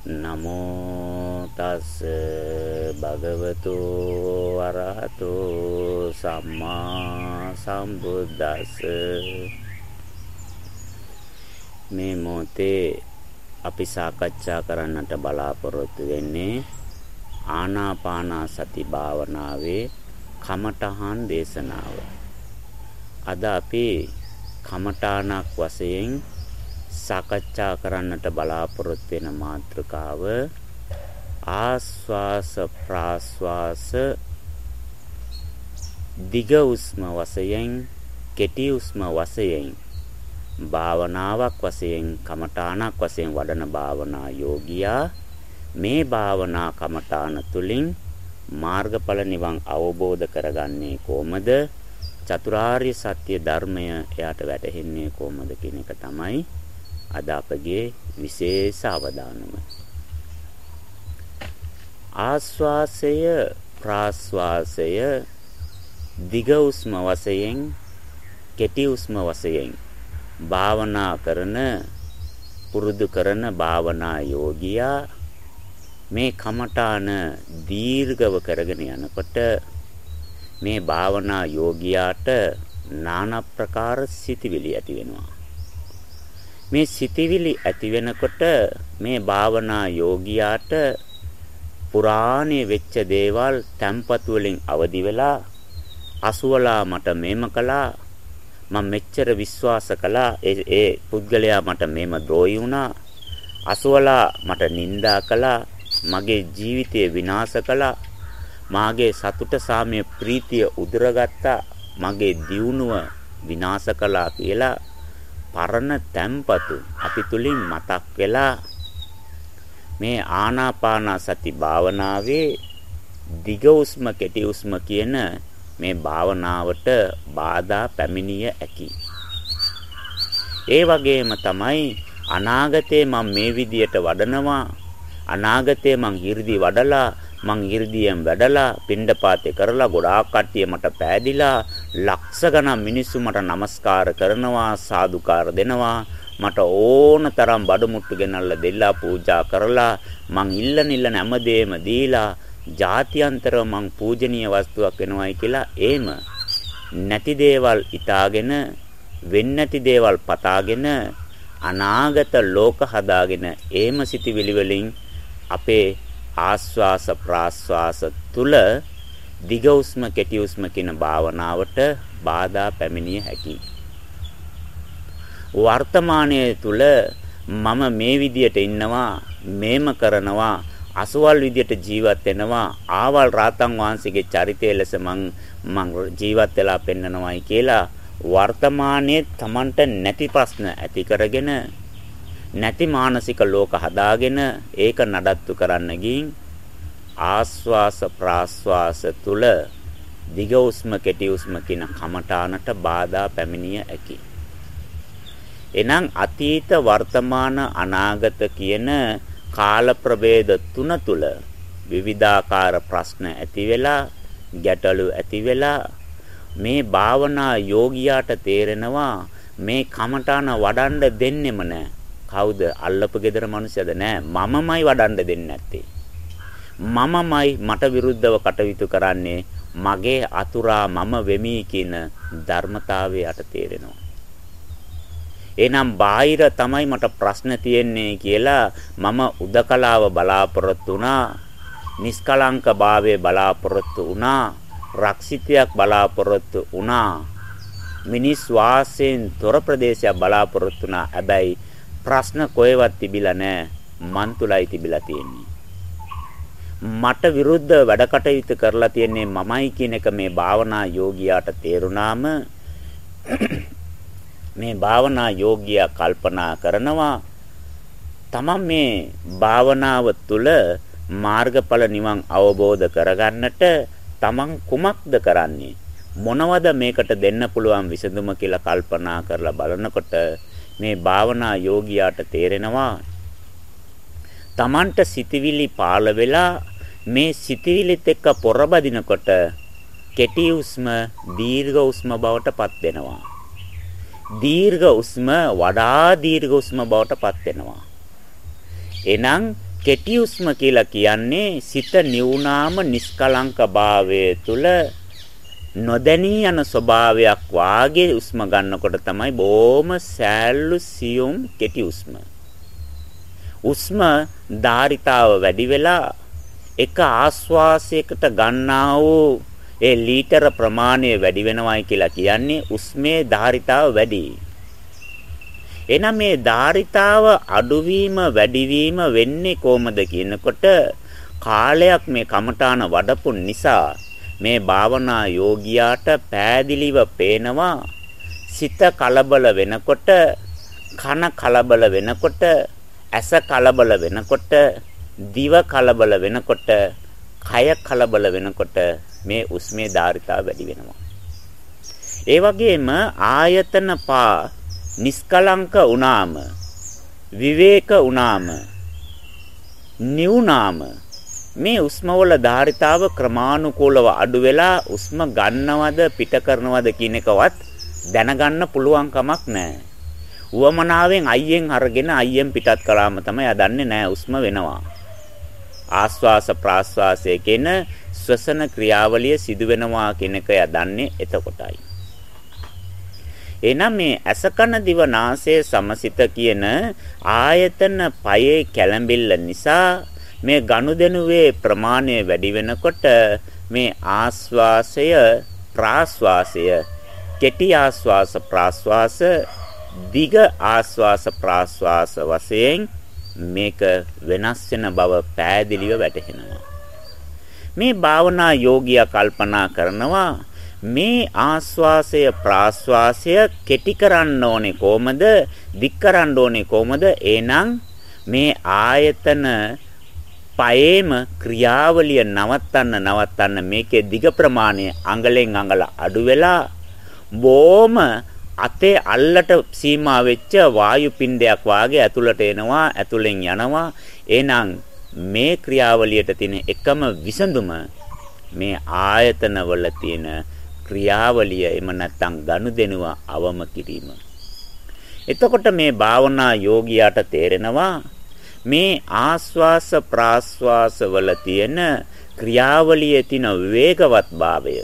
නමෝ තස් භගවතු අරහතු සම්මා සම්බුද්දස්ස මේ මොතේ අපි සාකච්ඡා කරන්නට බලාපොරොත්තු වෙන්නේ ආනාපාන සති භාවනාවේ කමඨහන් දේශනාව. අද අපි කමඨාණක් වශයෙන් සාකච්ඡා කරන්නට බලාපොරොත්තු වෙන මාතෘකාව ආස්වාස ප්‍රාස්වාස දිග උස්ම වශයෙන් කෙටි උස්ම වශයෙන් භාවනාවක් වශයෙන් කමඨාණක් වශයෙන් වඩන භාවනා යෝගියා මේ භාවනා කමඨාන තුලින් මාර්ගඵල නිවන් අවබෝධ කරගන්නේ කොහොමද? චතුරාර්ය සත්‍ය ධර්මය එයාට වැටහෙන්නේ කොහොමද කියන එක තමයි අද අපගේ විශේෂ අවධානම. ආස්වාසය ප්‍රාස්වාසය දිග උස්ම වශයෙන් කෙටි උස්ම වශයෙන් භාවනා කරන පුරුදු කරන භාවනා යෝගියා මේ කමඨාන දීර්ඝව කරගෙන යනකොට මේ භාවනා යෝගියාට নানা ප්‍රකාර සිතිවිලි ඇති වෙනවා. මේ සිතිවිලි ඇති වෙනකොට මේ භාවනා යෝගියාට පුරාණේ වෙච්ච දේවල් තැම්පතු වලින් අවදි වෙලා අසුවලා මට මේම කළා මම මෙච්චර විශ්වාස කළා ඒ ඒ පුද්ගලයා මට මේම ද්‍රෝහි වුණා අසුවලා මට නිඳා කළා මගේ ජීවිතය විනාශ කළා මාගේ සතුට සාමය ප්‍රීතිය උදුරගත්තා මගේ දියුණුව විනාශ කළා කියලා පරණ තැම්පතු අපි තුලින් මතක් වෙලා මේ ආනාපාන සති භාවනාවේ දිග උස්ම කෙටි උස්ම කියන මේ භාවනාවට බාධා පැමිණිය ඇති. ඒ වගේම තමයි අනාගතේ මම මේ විදියට වඩනවා අනාගතේ මං 이르දි වඩලා මං 이르දියෙන් වැඩලා පින්ඩපාතේ කරලා ගොඩාක් කට්ටිය මට පෑදිලා ලක්ෂ ගණන් මිනිස්සු මට নমස්කාර කරනවා සාදුකාර දෙනවා. මට ඕන තරම් බඩමුට්ටු ගෙනල්ලා දෙල්ලා පූජා කරලා මං ඉල්ලන ඉල්ලන හැමදේම දීලා ජාත්‍යන්තරව මං පූජනීය වස්තුවක් වෙනවයි කියලා එහෙම නැති දේවල් ඉතාගෙන වෙන්නේ නැති දේවල් පතාගෙන අනාගත ලෝක හදාගෙන එහෙම සිටිවිලි වලින් අපේ ආස්වාස ප්‍රාස්වාස තුල දිග උස්ම කෙටි උස්ම කියන භාවනාවට බාධා පැමිණිය හැකියි. වර්තමානයේ තුල මම මේ විදියට ඉන්නවා මේම කරනවා අසවල් විදියට ජීවත් වෙනවා ආවල් රාතන් වහන්සේගේ චරිතය ලෙස මං මං ජීවත් වෙලා පෙන්නනවායි කියලා වර්තමානයේ Tamanට නැති ප්‍රශ්න ඇති කරගෙන නැති මානසික ලෝක හදාගෙන ඒක නඩත්තු කරන්න ගින් ආස්වාස ප්‍රාස්වාස තුල දිග උස්ම කෙටි උස්ම කියන කමඨානට බාධා පැමිණිය හැකි. එනම් අතීත වර්තමාන අනාගත කියන කාල ප්‍රභේද තුන තුල විවිධාකාර ප්‍රශ්න ඇති වෙලා ගැටලු ඇති වෙලා මේ භාවනා යෝගියාට තේරෙනවා මේ කමඨාන වඩන්න දෙන්නෙම නැහැ. කවුද අල්ලපු gedara මිනිස්සද නෑ මමමයි වඩන්න දෙන්නේ නැත්තේ මමමයි මට විරුද්ධව කටයුතු කරන්නේ මගේ අතුරා මම වෙමි කියන ධර්මතාවය යට තේරෙනවා. එහෙනම් බාහිර තමයි මට ප්‍රශ්න තියෙන්නේ කියලා මම උදකලාව බලාපොරොත්තු වුණා. නිස්කලංක භාවයේ බලාපොරොත්තු වුණා. රක්ෂිතයක් බලාපොරොත්තු වුණා. මිනිස් වාසයෙන් තොර ප්‍රදේශයක් බලාපොරොත්තු වුණා. හැබැයි ප්‍රශ්න කොහෙවත් තිබිලා නැහැ. මන් තුලයි තිබිලා තියෙන්නේ. මට විරුද්ධ වැඩ කටයුතු කරලා තියෙන්නේ මමයි කියන එක මේ භාවනා යෝගියාට තේරුණාම මේ භාවනා යෝගියා කල්පනා කරනවා තමන් මේ භාවනාව තුළ මාර්ගඵල නිවන් අවබෝධ කරගන්නට තමන් කුමක්ද කරන්නේ? මොනවද මේකට දෙන්න පුළුවන් විසඳුම කියලා කල්පනා කරලා බලනකොට මේ භාවනා යෝගියාට තේරෙනවා Tamanට සිතවිලි පාළ වෙලා මේ සිතවිලිත් එක්ක පොරබදිනකොට කෙටි උස්ම දීර්ඝ උස්ම බවට පත් වෙනවා. දීර්ඝ උස්ම වඩා දීර්ඝ උස්ම බවට පත් වෙනවා. එනම් කෙටි උස්ම කියලා කියන්නේ සිත නිවුනාම නිස්කලංක භාවය තුල නොදැනී යන ස්වභාවයක් වාගේ උස්ම ගන්නකොට තමයි බොහොම සෑල්ලු සියුම් කෙටි උස්ම. උස්ම ධාරිතාව වැඩි වෙලා එක ආස්වාසයකට ගන්නා වූ ඒ ලීටර ප්‍රමාණය වැඩි වෙනවයි කියලා කියන්නේ උස්මේ ධාරිතාව වැඩි. එහෙනම් මේ ධාරිතාව අඩුවීම වැඩිවීම වෙන්නේ කොහොමද කියනකොට කාලයක් මේ කමඨාන වඩපු නිසා මේ භාවනා යෝගියාට පෑදිලිව පේනවා සිත කලබල වෙනකොට කන කලබල වෙනකොට ඇස කලබල වෙනකොට දිව කලබල වෙනකොට කය කලබල වෙනකොට මේ උස්මේ ධාරිතාව වැඩි වෙනවා ඒ වගේම ආයතන පා නිස්කලංක වුණාම විවේක වුණාම නිවුනාම මේ උස්මවල ධාරිතාව ක්‍රමානුකූලව අඩු වෙලා උස්ම ගන්නවද පිට කරනවද කියන එකවත් දැනගන්න පුළුවන් කමක් නැහැ. උවමනාවෙන් අයියෙන් අරගෙන අයියෙන් පිටත් කළාම තමයි අදන්නේ නැහැ උස්ම වෙනවා. ආස්වාස ප්‍රාස්වාසයේ කියන ශ්වසන ක්‍රියාවලිය සිදු වෙනවා කියන එක යදන්නේ එතකොටයි. එහෙනම් මේ අසකන දිව නාසය සමසිත කියන ආයතන පයේ කැළඹිල්ල නිසා මේ ගනුදෙනුවේ ප්‍රමාණය වැඩි වෙනකොට මේ ආස්වාසය ප්‍රාස්වාසය කෙටි ආස්වාස ප්‍රාස්වාස දිග ආස්වාස ප්‍රාස්වාස වශයෙන් මේක වෙනස් වෙන බව පෑදිලිව වැටහෙනවා මේ භාවනා යෝගියා කල්පනා කරනවා මේ ආස්වාසය ප්‍රාස්වාසය කෙටි කරන්න ඕනේ කොහමද? දික් කරන්න ඕනේ කොහමද? එහෙනම් මේ ආයතන පයේම ක්‍රියාවලිය නවත්තන්න නවත්තන්න මේකේ දිග ප්‍රමාණය අඟලෙන් අඟල අඩු වෙලා බොම අතේ අල්ලට සීමා වෙච්ච වායු පිණ්ඩයක් වාගේ ඇතුළට එනවා ඇතුළෙන් යනවා එහෙනම් මේ ක්‍රියාවලියට තියෙන එකම විසඳුම මේ ආයතනවල තියෙන ක්‍රියාවලිය එම නැත්තම් ගනුදෙනුව අවම කිරීම. එතකොට මේ භාවනා යෝගියාට තේරෙනවා මේ ආස්වාස ප්‍රාස්වාස වල තියෙන ක්‍රියාවලියේ තියෙන වේගවත්භාවය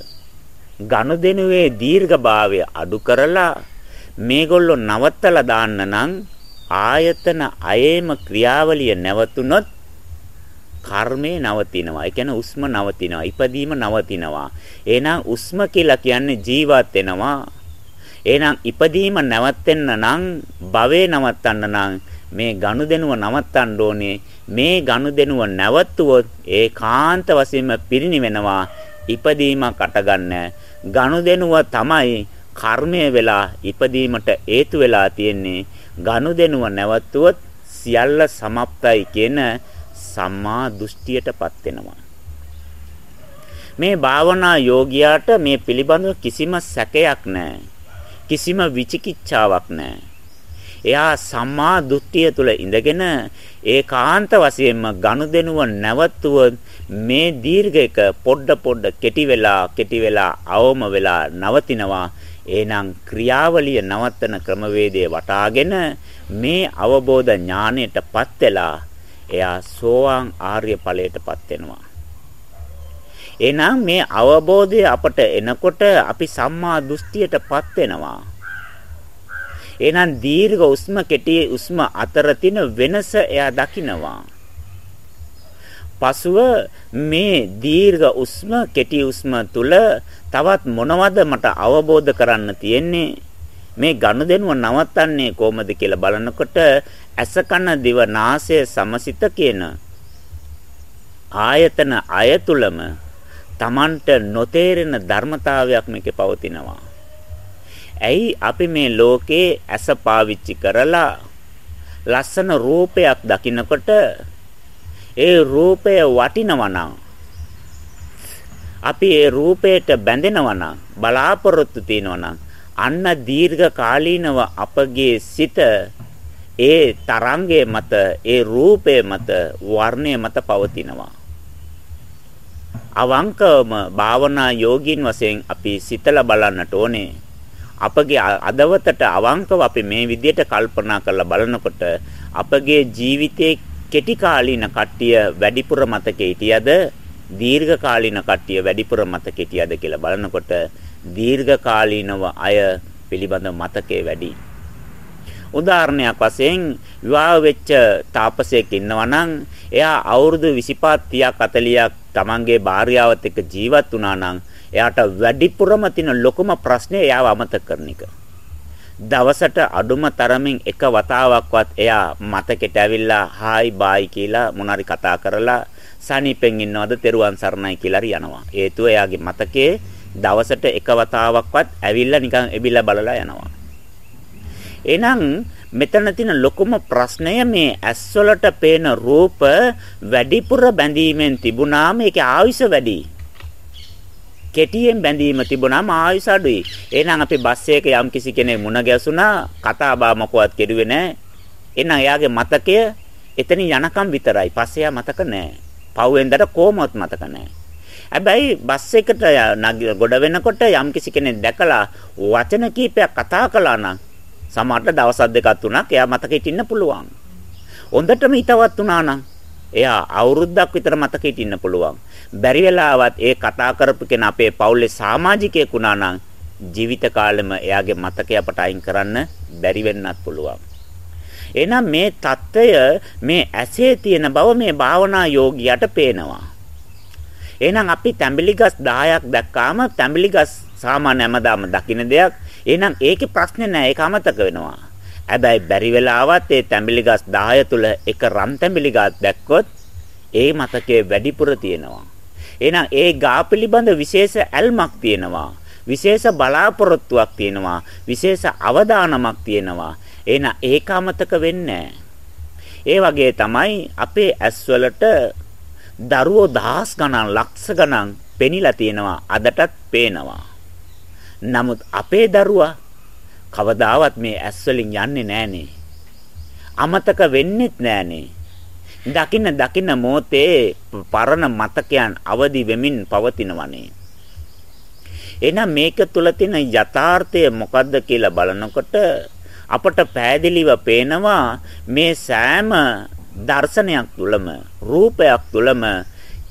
ගනුදෙනුවේ දීර්ඝභාවය අඩු කරලා මේගොල්ලෝ නවත්තලා දාන්න නම් ආයතන අයේම ක්‍රියාවලිය නැවතුනොත් කර්මේ නවතිනවා. ඒ කියන්නේ උස්ම නවතිනවා. ඉපදීම නවතිනවා. එහෙනම් උස්ම කියලා කියන්නේ ජීවත් වෙනවා. එහෙනම් ඉපදීම නැවතෙන්න නම් භවේ නවත්තන්න නම් මේ ගනුදෙනුව නවත්තන්න ඕනේ. මේ ගනුදෙනුව නැවතුවොත් ඒකාන්ත වශයෙන්ම පිරිණිවෙනවා. ඉපදීමක් අටගන්න. ගනුදෙනුව තමයි කර්මය වෙලා ඉපදීමට හේතු වෙලා තියෙන්නේ. ගනුදෙනුව නැවතුවොත් සියල්ල සමප්තයි කියන සම්මා දෘෂ්ටියටපත් වෙනවා. මේ භාවනා යෝගියාට මේ පිළිබඳව කිසිම සැකයක් නැහැ. කිසිම විචිකිච්ඡාවක් නැහැ. එයා සම්මා දෘෂ්ටිය තුල ඉඳගෙන ඒකාන්ත වශයෙන්ම ගනුදෙනුව නැවතුව මේ දීර්ඝයක පොඩ පොඩ කෙටි වෙලා කෙටි වෙලා අවම වෙලා නවතිනවා එහෙනම් ක්‍රියාවලිය නවත්තන ක්‍රමවේදය වටාගෙන මේ අවබෝධ ඥාණයටපත් වෙලා එයා සෝවාන් ආර්ය ඵලයටපත් වෙනවා. එහෙනම් මේ අවබෝධය අපට එනකොට අපි සම්මා දෘෂ්ටියටපත් වෙනවා. එහෙනම් දීර්ඝ උස්ම කෙටි උස්ම අතර තියෙන වෙනස එයා දකිනවා. පසුව මේ දීර්ඝ උස්ම කෙටි උස්ම තුල තවත් මොනවද මට අවබෝධ කරන්න තියෙන්නේ මේ ගනුදෙනුව නවත්තන්නේ කොහොමද කියලා බලනකොට ඇස කන දිව නාසය සමසිත කියන ආයතන අයතුලම Tamanට නොතේරෙන ධර්මතාවයක් මේකේ පවතිනවා. ඇයි අපි මේ ලෝකේ ඇස පාවිච්චි කරලා ලස්සන රූපයක් දකිනකොට ඒ රූපය වටිනවා අපි ඒ රූපයට බැඳෙනවා නම් බලාපොරොත්තු තියෙනවා නම් අන්න දීර්ඝ කාලීනව අපගේ සිත ඒ තරංගයේ මත ඒ රූපයේ මත වර්ණයේ මත පවතිනවා. අවංකවම භාවනා යෝගින් වශයෙන් අපි සිතලා බලන්නට ඕනේ. අපගේ අදවතට අවංකව අපි මේ විදිහට කල්පනා කරලා බලනකොට අපගේ ජීවිතයේ කෙටි කාලීන කට්ටිය වැඩිපුර මතකේ හිටියද දීර්ඝ කාලීන කට්ටිය වැඩිපුර මතකේ හිටියද කියලා බලනකොට දීර්ඝ කාලීනව අය පිළිබඳ මතකේ වැඩි. උදාහරණයක් වශයෙන් විවාහ වෙච්ච තාපසයෙක් ඉන්නවා නම් එයා අවුරුදු 25 30ක් 40ක් තමන්ගේ භාර්යාවත් එක්ක ජීවත් වුණා නම් එයාට වැඩිපුරම තියෙන ලොකුම ප්‍රශ්නේ එයාව අමතක කරන එක. දවසට අඩුම තරමින් එක වතාවක්වත් එයා මතකෙට ඇවිල්ලා හායි බායි කියලා මොනාරි කතා කරලා සනීපෙන් ඉන්නවද තෙරුවන් සරණයි කියලා යනවා. හේතුව එයාගේ මතකයේ දවසට එක වතාවක්වත් ඇවිල්ලා නිකන් එබිලා බලලා යනවා. එහෙනම් මෙතන තියෙන ලොකුම ප්‍රශ්නය මේ ඇස්වලට පේන රූප වැඩිපුර බැඳීමෙන් තිබුණාම ඒකේ ආයුෂ වැඩි. කෙටියෙන් බැඳීම තිබුණාම ආයුෂ අඩුයි. එහෙනම් අපි බස් එකේ යම් කිසි කෙනෙක් මුණ ගැසුණා කතා බහ මොකවත් කෙරුවේ නැහැ. එහෙනම් එයාගේ මතකය එතන යනකම් විතරයි. පස්සේ එයා මතක නැහැ. පහුවෙන්දට කොහොමවත් මතක නැහැ. හැබැයි බස් එකට ගොඩ වෙනකොට යම් කිසි කෙනෙක් දැකලා වචන කීපයක් කතා කළා නම් සමහරට දවස් දෙකක් තුනක් එයා මතකෙ ඉන්න පුළුවන්. හොඳටම හිතවත් වුණා නම් එයා අවුරුද්දක් විතර මතකෙ ඉන්න පුළුවන්. බැරි වෙලාවත් ඒ කතා කරපු කෙනා අපේ පවුලේ සමාජිකයෙක් වුණා නම් ජීවිත කාලෙම එයාගේ මතකය අපට අයින් කරන්න බැරි වෙන්නත් පුළුවන්. එහෙනම් මේ தত্ত্বය මේ ඇසේ තියෙන බව මේ භාවනා යෝගියාට පේනවා. එහෙනම් අපි තැඹිලි ගස් 10ක් දැක්කාම තැඹිලි ගස් සාමාන්‍ය හැමදාම දකින්න දෙයක්. එහෙනම් ඒකේ ප්‍රශ්නේ නැහැ ඒක අමතක වෙනවා. හැබැයි බැරි වෙලාවත් ඒ තැඹිලි ගස් 10 තුල එක රන් තැඹිලි ගස් දැක්කොත් ඒ මතකයේ වැඩිපුර තියෙනවා. එහෙනම් ඒ ගා පිළිබඳ විශේෂ ඇල්මක් තියෙනවා. විශේෂ බලාපොරොත්තුවක් තියෙනවා. විශේෂ අවධානමක් තියෙනවා. එහෙනම් ඒක අමතක වෙන්නේ ඒ වගේ තමයි අපේ ඇස්වලට දරුවෝ දහස් ගණන් ලක්ෂ ගණන් පෙනිලා තියෙනවා අදටත් පේනවා. නමුත් අපේ දරුවා කවදාවත් මේ ඇස් වලින් යන්නේ නැහනේ. අමතක වෙන්නෙත් නැහනේ. දකින්න දකින්න මොහොතේ පරණ මතකයන් අවදි වෙමින් පවතිනවනේ. එහෙනම් මේක තුල තියෙන යථාර්ථය මොකද්ද කියලා බලනකොට අපට පෑදිලිව පේනවා මේ සෑම දර්ශනයක් තුලම රූපයක් තුලම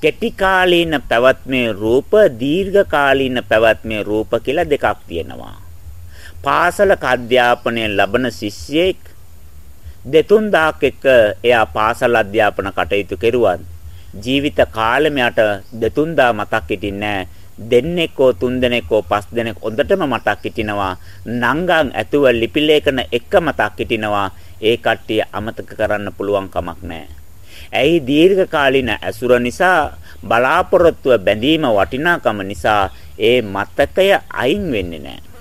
කෙටි කාලීන පැවැත්මේ රූප දීර්ඝ කාලීන පැවැත්මේ රූප කියලා දෙකක් තියෙනවා. පාසලක අධ්‍යාපනය ලබන ශිෂ්‍යයෙක් දෙතුන් දාක් එක්ක එයා පාසල් අධ්‍යාපන කටයුතු කෙරුවත් ජීවිත කාලෙම යට දෙතුන් දා මතක් හිටින්නේ දෙන්නෙක් හෝ තුන් දෙනෙක් හෝ පස් දෙනෙක් හොඳටම මතක් හිටිනවා නංගන් ඇතුව ලිපි ලේඛන එක මතක් හිටිනවා ඒ කට්ටිය අමතක කරන්න පුළුවන් කමක් නැහැ. ඇයි දීර්ඝ කාලින ඇසුර නිසා බලාපොරොත්තුව බැඳීම වටිනාකම නිසා ඒ මතකය අයින් වෙන්නේ නැහැ.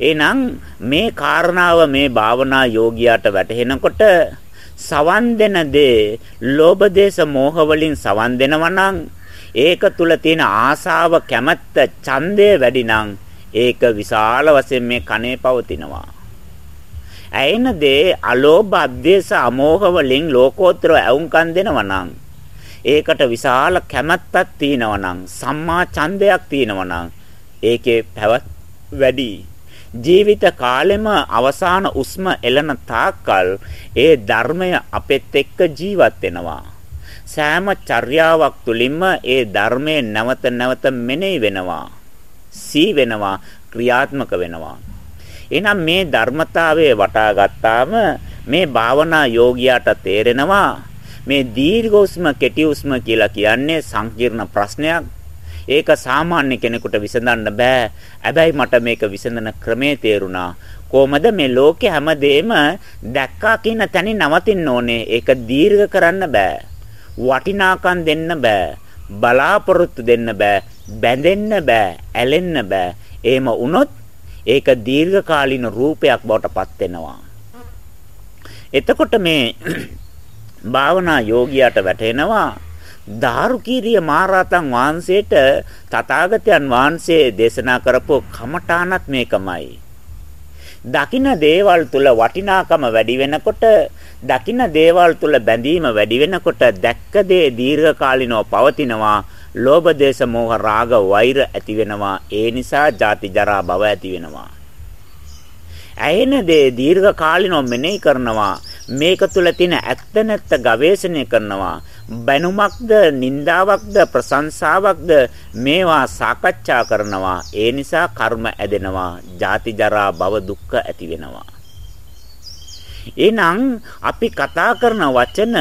එහෙනම් මේ කාරණාව මේ භාවනා යෝගියාට වැටහෙනකොට සවන් දෙන දේ ලෝභ දේශ මෝහ වලින් සවන් දෙනවා නම් ඒක තුල තියෙන ආසාව කැමැත්ත ඡන්දය වැඩි නම් ඒක විශාල වශයෙන් මේ කනේ පවතිනවා. ඇයෙන දේ අලෝභ අධේශ අමෝහ වලින් ලෝකෝත්තර ඇවුම්කන් දෙනවා නම් ඒකට විශාල කැමැත්තක් තියෙනවා නම් සම්මා ඡන්දයක් තියෙනවා නම් ඒකේ පැවැත් වැඩි ජීවිත කාලෙම අවසාන උස්ම එළන තාක්කල් ඒ ධර්මය අපෙත් එක්ක ජීවත් වෙනවා. සෑම චර්යාවක් තුලින්ම ඒ ධර්මයේ නැවත නැවත මෙනෙහි වෙනවා. සී වෙනවා, ක්‍රියාත්මක වෙනවා. එහෙනම් මේ ධර්මතාවයේ වටා ගත්තාම මේ භාවනා යෝගියාට තේරෙනවා මේ දීර්ඝ උස්ම කෙටි උස්ම කියලා කියන්නේ සංකීර්ණ ප්‍රශ්නයක් ඒක සාමාන්‍ය කෙනෙකුට විසඳන්න බෑ. හැබැයි මට මේක විසඳන ක්‍රමේ තේරුණා. කොහමද මේ ලෝකේ හැමදේම දැක්කා කියන තැනින් නවතින්න ඕනේ. ඒක දීර්ඝ කරන්න බෑ. වටිනාකම් දෙන්න බෑ. බලාපොරොත්තු දෙන්න බෑ. බැඳෙන්න බෑ. ඇලෙන්න බෑ. එහෙම වුණොත් ඒක දීර්ඝකාලීන රූපයක් බවට පත් වෙනවා. එතකොට මේ භාවනා යෝගියාට වැටෙනවා දාරුකීරිය මහරහතන් වහන්සේට තථාගතයන් වහන්සේ දේශනා කරපු කමඨානත් මේකමයි. දකින්න දේවල් තුල වටිනාකම වැඩි වෙනකොට දකින්න දේවල් තුල බැඳීම වැඩි වෙනකොට දැක්ක දේ දීර්ඝකාලිනව පවතිනවා ලෝභ දේශ මොහ රාග වෛර ඇති වෙනවා. ඒ නිසා ජාති ජරා භව ඇති වෙනවා. ඇයෙන දේ දීර්ඝකාලිනව මෙනෙහි කරනවා. මේක තුල තියෙන ඇත්ත නැත්ත ගවේෂණය කරනවා. බැනුමක්ද නින්දාවක්ද ප්‍රශංසාවක්ද මේවා සාකච්ඡා කරනවා. ඒ නිසා කර්ම ඇදෙනවා ජාති ජරා භව දුක්ඛ ඇති වෙනවා. එහෙනම් අපි කතා කරන වචන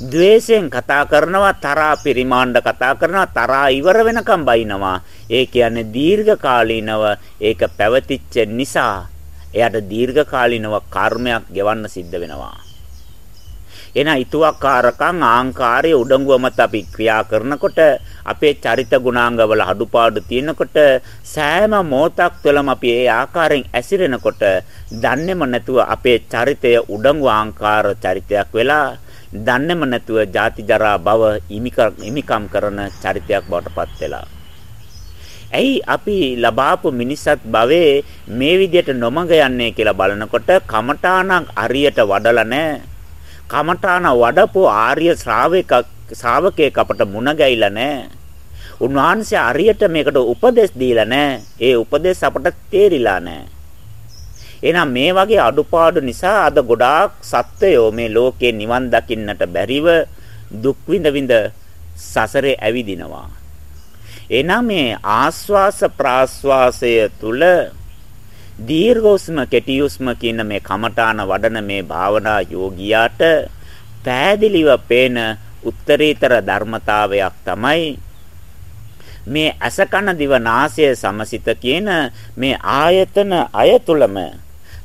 ද්වේෂයෙන් කතා කරනවා තරහා පරිමාණ්ඩ කතා කරනවා තරහා ඉවර වෙනකම් බයිනවා. ඒ කියන්නේ දීර්ඝ කාලීනව ඒක පැවතිච්ච නිසා එයාට දීර්ඝ කාලීනව කර්මයක් ගෙවන්න සිද්ධ වෙනවා. එන ඊතුවක්කාරකම් ආංකාරයේ උඩඟුව මත අපි ක්‍රියා කරනකොට අපේ චරිත ගුණාංගවල අඩුපාඩු තියෙනකොට සෑම මොහොතක් තුළම අපි ඒ ආකාරයෙන් ඇසිරෙනකොට දන්නේම නැතුව අපේ චරිතය උඩඟු ආංකාර චරිතයක් වෙලා දන්නේම නැතුව ජාති ජරා භව ඉමිකම් කරන චරිතයක් බවට පත් වෙලා. ඇයි අපි ලබාපු මිනිසත් භවයේ මේ විදිහට නොමග යන්නේ කියලා බලනකොට කමඨාණක් අරියට වඩලා නැහැ කමඨාන වඩපු ආර්ය ශ්‍රාවක ශ්‍රාවකයෙක් අපට මුණ ගැහිලා නැහැ. උන්වහන්සේ අරියට මේකට උපදෙස් දීලා නැහැ. ඒ උපදෙස් අපට තේරිලා නැහැ. එහෙනම් මේ වගේ අඩුපාඩු නිසා අද ගොඩාක් සත්වයෝ මේ ලෝකේ නිවන් දකින්නට බැරිව දුක් විඳ විඳ සසරේ ඇවිදිනවා. එනම් මේ ආස්වාස ප්‍රාස්වාසය තුල දීර්ඝෝස්ම කෙටියුස්ම කියන මේ කමඨාන වඩන මේ භාවනා යෝගියාට පෑදිලිව පේන උත්තරීතර ධර්මතාවයක් තමයි මේ අසකන දිව නාසය සමසිත කියන මේ ආයතන අයතුලම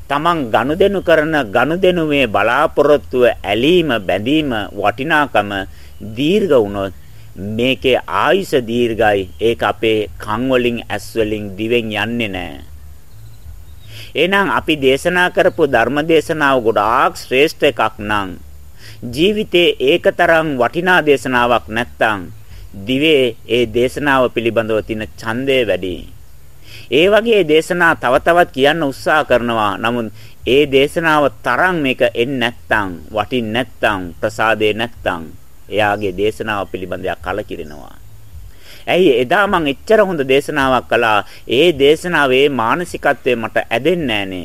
තමන් ගනුදෙනු කරන ගනුදෙනුවේ බලාපොරොත්තුව ඇලීම බැඳීම වටිනාකම දීර්ඝ වුණොත් මේකේ ආයුෂ දීර්ඝයි ඒක අපේ කන් වලින් ඇස් වලින් දිවෙන් යන්නේ නැහැ එහෙනම් අපි දේශනා කරපු ධර්ම දේශනාව ගොඩාක් ශ්‍රේෂ්ඨ එකක් නම් ජීවිතේ ඒකතරම් වටිනා දේශනාවක් නැත්තම් දිවේ ඒ දේශනාව පිළිබඳව තියෙන ඡන්දය වැඩි. ඒ වගේ දේශනා තව තවත් කියන්න උත්සාහ කරනවා. නමුත් ඒ දේශනාව තරම් මේක එන්නේ නැත්තම්, වටින්නේ නැත්තම්, ප්‍රසාදේ නැත්තම් එයාගේ දේශනාව පිළිබඳව කලකිරෙනවා. ඇයි එදා මං එච්චර හොඳ දේශනාවක් කළා. ඒ දේශනාවේ මානසිකත්වය මට ඇදෙන්නේ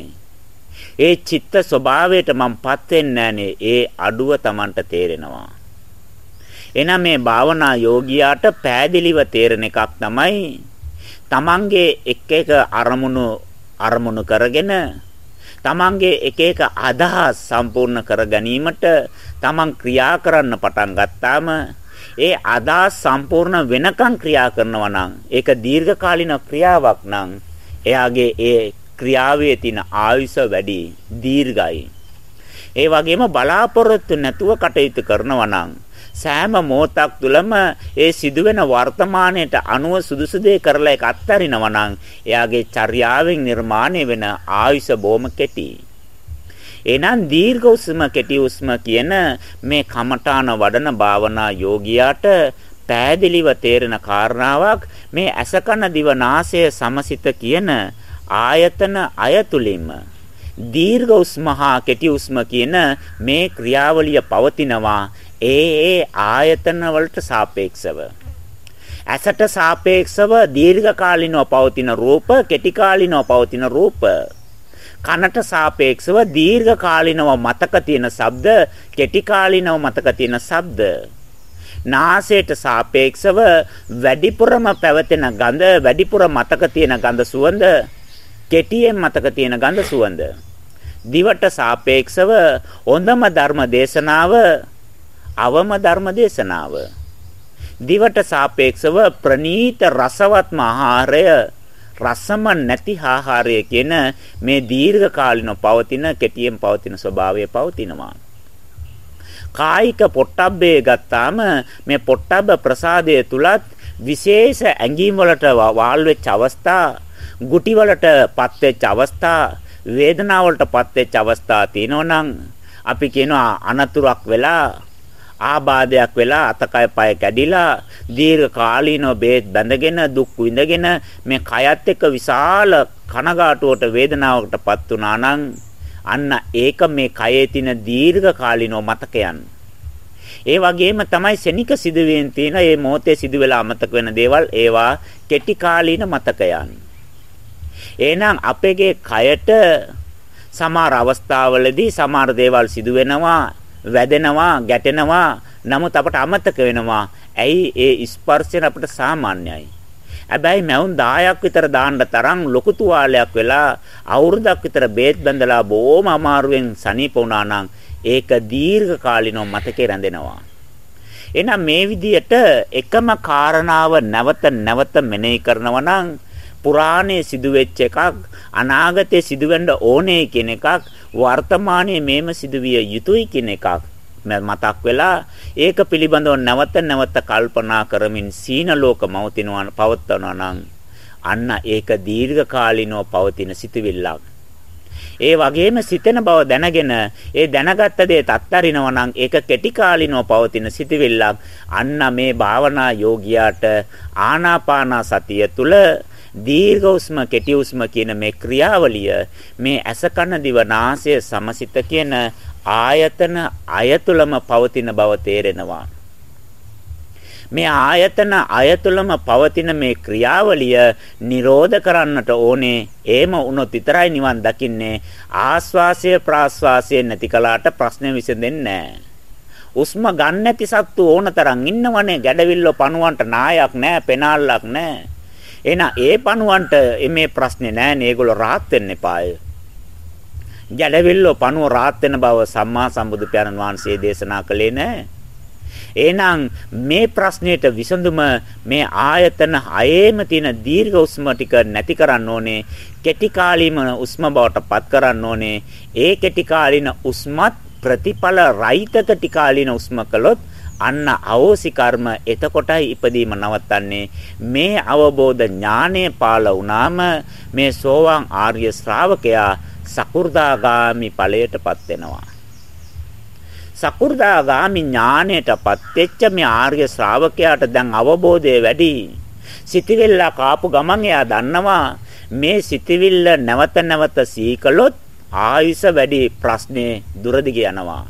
ඒ චිත්ත ස්වභාවයට මංපත් වෙන්නේ ඒ අඩුව Tamanට තේරෙනවා. එනනම් මේ භාවනා යෝගියාට පෑදිලිව තේරෙන එකක් තමයි තමන්ගේ එක එක අරමුණු අරමුණු කරගෙන තමන්ගේ එක එක අදහස් සම්පූර්ණ කර ගැනීමට තමන් ක්‍රියා කරන්න පටන් ගත්තාම ඒ අදහස් සම්පූර්ණ වෙනකන් ක්‍රියා කරනවා නම් ඒක දීර්ඝකාලීන ක්‍රියාවක් නම් එයාගේ ඒ ක්‍රියාවේ තියෙන ආයුෂ වැඩි දීර්ඝයි. ඒ වගේම බලාපොරොත්තු නැතුව කටයුතු කරනවා නම් සෑම මොහොතක් තුළම ඒ සිදුවෙන වර්තමානයට අනුව සුදුසු දේ කරලා ඒක අත්හරිනවා නම් එයාගේ චර්යාවෙන් නිර්මාණය වෙන ආයුෂ බොහොම කෙටි. එහෙනම් දීර්ඝ උස්ම කෙටි උස්ම කියන මේ කමඨාන වඩන භාවනා යෝගියාට පෑදිලිව තේරෙන කාරණාවක් මේ අසකන දිවනාසය සමසිත කියන ආයතන අයතුලින්ම දීර්ඝ උස්ම හා කෙටි උස්ම කියන මේ ක්‍රියාවලිය පවතිනවා ඒ ඒ ආයතන වලට සාපේක්ෂව. ඇසට සාපේක්ෂව දීර්ඝ කාලිනව පවතින රූප කෙටි කාලිනව පවතින රූප. කනට සාපේක්ෂව දීර්ඝ කාලිනව මතක තියෙන ශබ්ද කෙටි කාලිනව මතක තියෙන ශබ්ද. නාසයට සාපේක්ෂව වැඩිපුරම පැවතෙන ගඳ වැඩිපුර මතක තියෙන ගඳ සුවඳ කෙටියෙන් මතක තියෙන ගඳ සුවඳ. දිවට සාපේක්ෂව හොඳම ධර්ම දේශනාව අවම ධර්ම දේශනාව දිවට සාපේක්ෂව ප්‍රනීත රසවත්ම ආහාරය රසම නැති ආහාරය කියන මේ දීර්ඝ කාලිනව පවතින කෙටියෙන් පවතින ස්වභාවය පවතිනවා. කායික පොට්ටබ්බේ ගත්තාම මේ පොට්ටබ්බ ප්‍රසාදය තුලත් විශේෂ ඇඟීම් වලට වාල් වෙච්ච අවස්ථා, ගුටි වලට පත් වෙච්ච අවස්ථා, වේදනාව වලට පත් වෙච්ච අවස්ථා තියෙනවා අපි කියනවා අනතුරක් වෙලා ආබාධයක් වෙලා අතකය පය කැඩිලා දීර්ඝ කාලීනව බේත් බැඳගෙන දුක් විඳගෙන මේ කයත් එක්ක විශාල කනගාටුවට වේදනාවකටපත් වුණා නම් අන්න ඒක මේ කයේ තියෙන දීර්ඝ කාලීනව මතකයන්. ඒ වගේම තමයි සෙනික සිදුවීම් තියෙන මේ මොහොතේ සිදුවෙලා අමතක වෙන දේවල් ඒවා කෙටි කාලීන මතකයන්. එහෙනම් අපගේ කයට සමහර අවස්ථාවලදී සමහර දේවල් සිදු වෙනවා, වැදෙනවා, ගැටෙනවා. නමුත් අපට අමතක වෙනවා. ඇයි ඒ ස්පර්ශයෙන් අපට සාමාන්‍යයි. හැබැයි මැවුන් 10ක් විතර දාන්න තරම් ලොකු තුවාලයක් වෙලා අවුරුද්දක් විතර බේත් බඳලා බොහොම අමාරුවෙන් සනීප වුණා නම් ඒක දීර්ඝ කාලිනව මතකේ රැඳෙනවා. එහෙනම් මේ විදියට එකම කාරණාව නැවත නැවත මෙනෙහි කරනවා නම් පුරාණයේ සිදුවෙච්ච එකක් අනාගතයේ සිදුවෙන්න ඕනේ කියන එකක් වර්තමානයේ මේම සිදුවිය යුතුයි කියන එකක්. මතක් වෙලා ඒක පිළිබඳව නැවත නැවත කල්පනා කරමින් සීන ලෝක මවතිනවා පවත්වනවා නම් අන්න ඒක දීර්ඝ කාලිනව පවතින සිතුවිල්ලක්. ඒ වගේම සිතෙන බව දැනගෙන ඒ දැනගත්ත දේ තත්තරිනවා නම් ඒක කෙටි කාලිනව පවතින සිතවිල්ලක්. අන්න මේ භාවනා යෝගියාට ආනාපාන සතිය තුල දීර්ඝ උස්ම කෙටි උස්ම කියන මේ ක්‍රියාවලිය මේ ඇස කන දිව නාසය සමසිත කියන ආයතන අයතුලම පවතින බව තේරෙනවා මේ ආයතන අයතුලම පවතින මේ ක්‍රියාවලිය නිරෝධ කරන්නට ඕනේ. එහෙම වුණොත් විතරයි නිවන් දකින්නේ. ආස්වාසය ප්‍රාස්වාසය නැති කලාට ප්‍රශ්නේ විසඳෙන්නේ නැහැ. උස්ම ගන්න නැති සත්තු ඕනතරම් ඉන්නවනේ ගැඩවිල්ල පණුවන්ට නායක් නැහැ, පෙනාල්ලක් නැහැ. එහෙනම් ඒ පණුවන්ට මේ ප්‍රශ්නේ නැහැනේ. ඒගොල්ලෝ rahat වෙන්න එපාය. ගැඩවිල්ල පණුව rahat වෙන බව සම්මා සම්බුදු පියාණන් වහන්සේ දේශනා කළේ නැහැ. එහෙනම් මේ ප්‍රශ්නෙට විසඳුම මේ ආයතන හයේම තියෙන දීර්ඝ උස්ම ටික නැති කරන්න ඕනේ. කෙටි කාලීන උස්ම බවට පත් කරන්න ඕනේ. ඒ කෙටි කාලීන උස්මත් ප්‍රතිඵල රහිත කෙටි කාලීන උස්ම කළොත් අන්න අවෝසි කර්ම එතකොටයි ඉපදීම නවත්තන්නේ මේ අවබෝධ ඥානය පාල වුණාම මේ සෝවාන් ආර්ය ශ්‍රාවකයා සකු르දාගාමි ඵලයටපත් වෙනවා සකු르දාගාමි ඥාණයටපත් වෙච්ච මේ ආර්ය ශ්‍රාවකයාට දැන් අවබෝධය වැඩි. සිතවිල්ල කාපු ගමන් එයා දන්නවා මේ සිතවිල්ල නැවත නැවත සීකලොත් ආයුෂ වැඩි ප්‍රශ්නේ දුරදිග යනවා.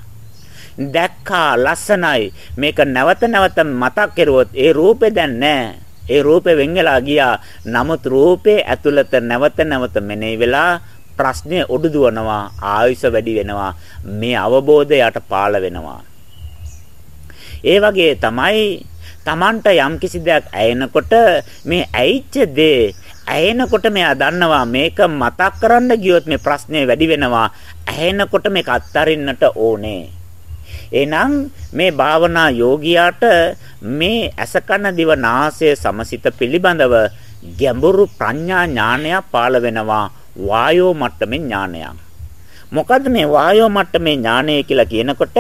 දැක්කා ලස්සනයි. මේක නැවත නැවත මතක් කරුවොත් ඒ රූපේ දැන් නැහැ. ඒ රූපේ වෙන් වෙලා ගියා. නමුත් රූපේ ඇතුළත නැවත නැවත මෙනෙහි වෙලා ප්‍රශ්නේ ඔඩු දුවනවා ආයුෂ වැඩි වෙනවා. මේ අවබෝධයට පාළ වෙනවා. ඒ වගේ තමයි Tamanට යම්කිසි දෙයක් ඇයෙනකොට මේ ඇයිච්ච දේ ඇයෙනකොට මෙයා දන්නවා මේක මතක් කරන්න ගියොත් මේ ප්‍රශ්නේ වැඩි වෙනවා. ඇයෙනකොට මේක අත්හරින්නට ඕනේ. එහෙනම් මේ භාවනා යෝගියාට මේ අසකන දිව නාසය සමසිත පිළිබඳව ගැඹුරු ප්‍රඥා ඥානයක් පාළ වෙනවා වායෝ මට්ටමේ ඥානයක්. මොකද්ද මේ වායෝ මට්ටමේ ඥානය කියලා කියනකොට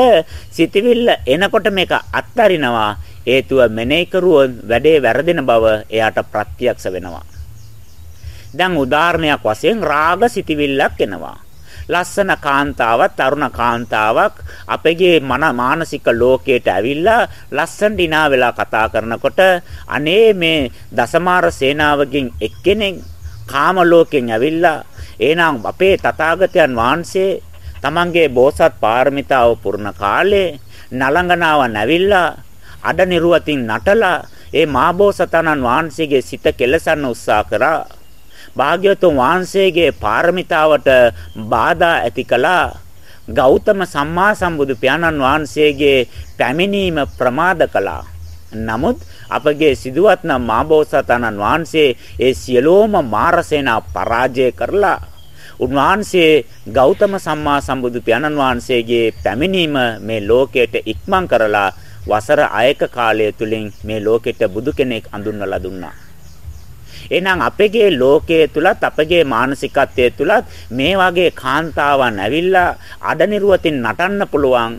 සිතවිල්ල එනකොට මේක අත්හරිනවා හේතුව මෙනෙහි කරුවොත් වැඩේ වැරදෙන බව එයාට ප්‍රත්‍යක්ෂ වෙනවා. දැන් උදාහරණයක් වශයෙන් රාග සිතවිල්ලක් එනවා. ලස්සන කාන්තාවක් තරුණ කාන්තාවක් අපගේ මන මානසික ලෝකයට ඇවිල්ලා ලස්සන දිනා වෙලා කතා කරනකොට අනේ මේ දසමාර සේනාවකින් එක්කෙනෙක් කාම ලෝකෙන් ඇවිල්ලා එහෙනම් අපේ තථාගතයන් වහන්සේ තමන්ගේ බෝසත් පාරමිතාව පුරන කාලේ නලංගනාව නැවිල්ලා අඩ නිරුවතින් නටලා ඒ මාබෝසතාණන් වහන්සේගේ සිත කෙලසන්න උත්සාහ කරා. භාග්‍යවතුන් වහන්සේගේ පාරමිතාවට බාධා ඇති කළා ගෞතම සම්මා සම්බුදු පියාණන් වහන්සේගේ පැමිණීම ප්‍රමාද කළා නමුත් අපගේ සිදුවත් නම් මාබෝසතාණන් වහන්සේ ඒ සියලෝම මාරසේනා පරාජය කරලා උන්වහන්සේ ගෞතම සම්මා සම්බුදු පියාණන් වහන්සේගේ පැමිණීම මේ ලෝකයට ඉක්මන් කරලා වසර 6ක කාලය තුලින් මේ ලෝකෙට බුදු කෙනෙක් අඳුන්වලා දුන්නා. එහෙනම් අපගේ ලෝකයේ තුලත් අපගේ මානසිකත්වයේ තුලත් මේ වගේ කාන්තාවන් ඇවිල්ලා අඩනිරුවතින් නටන්න පුළුවන්.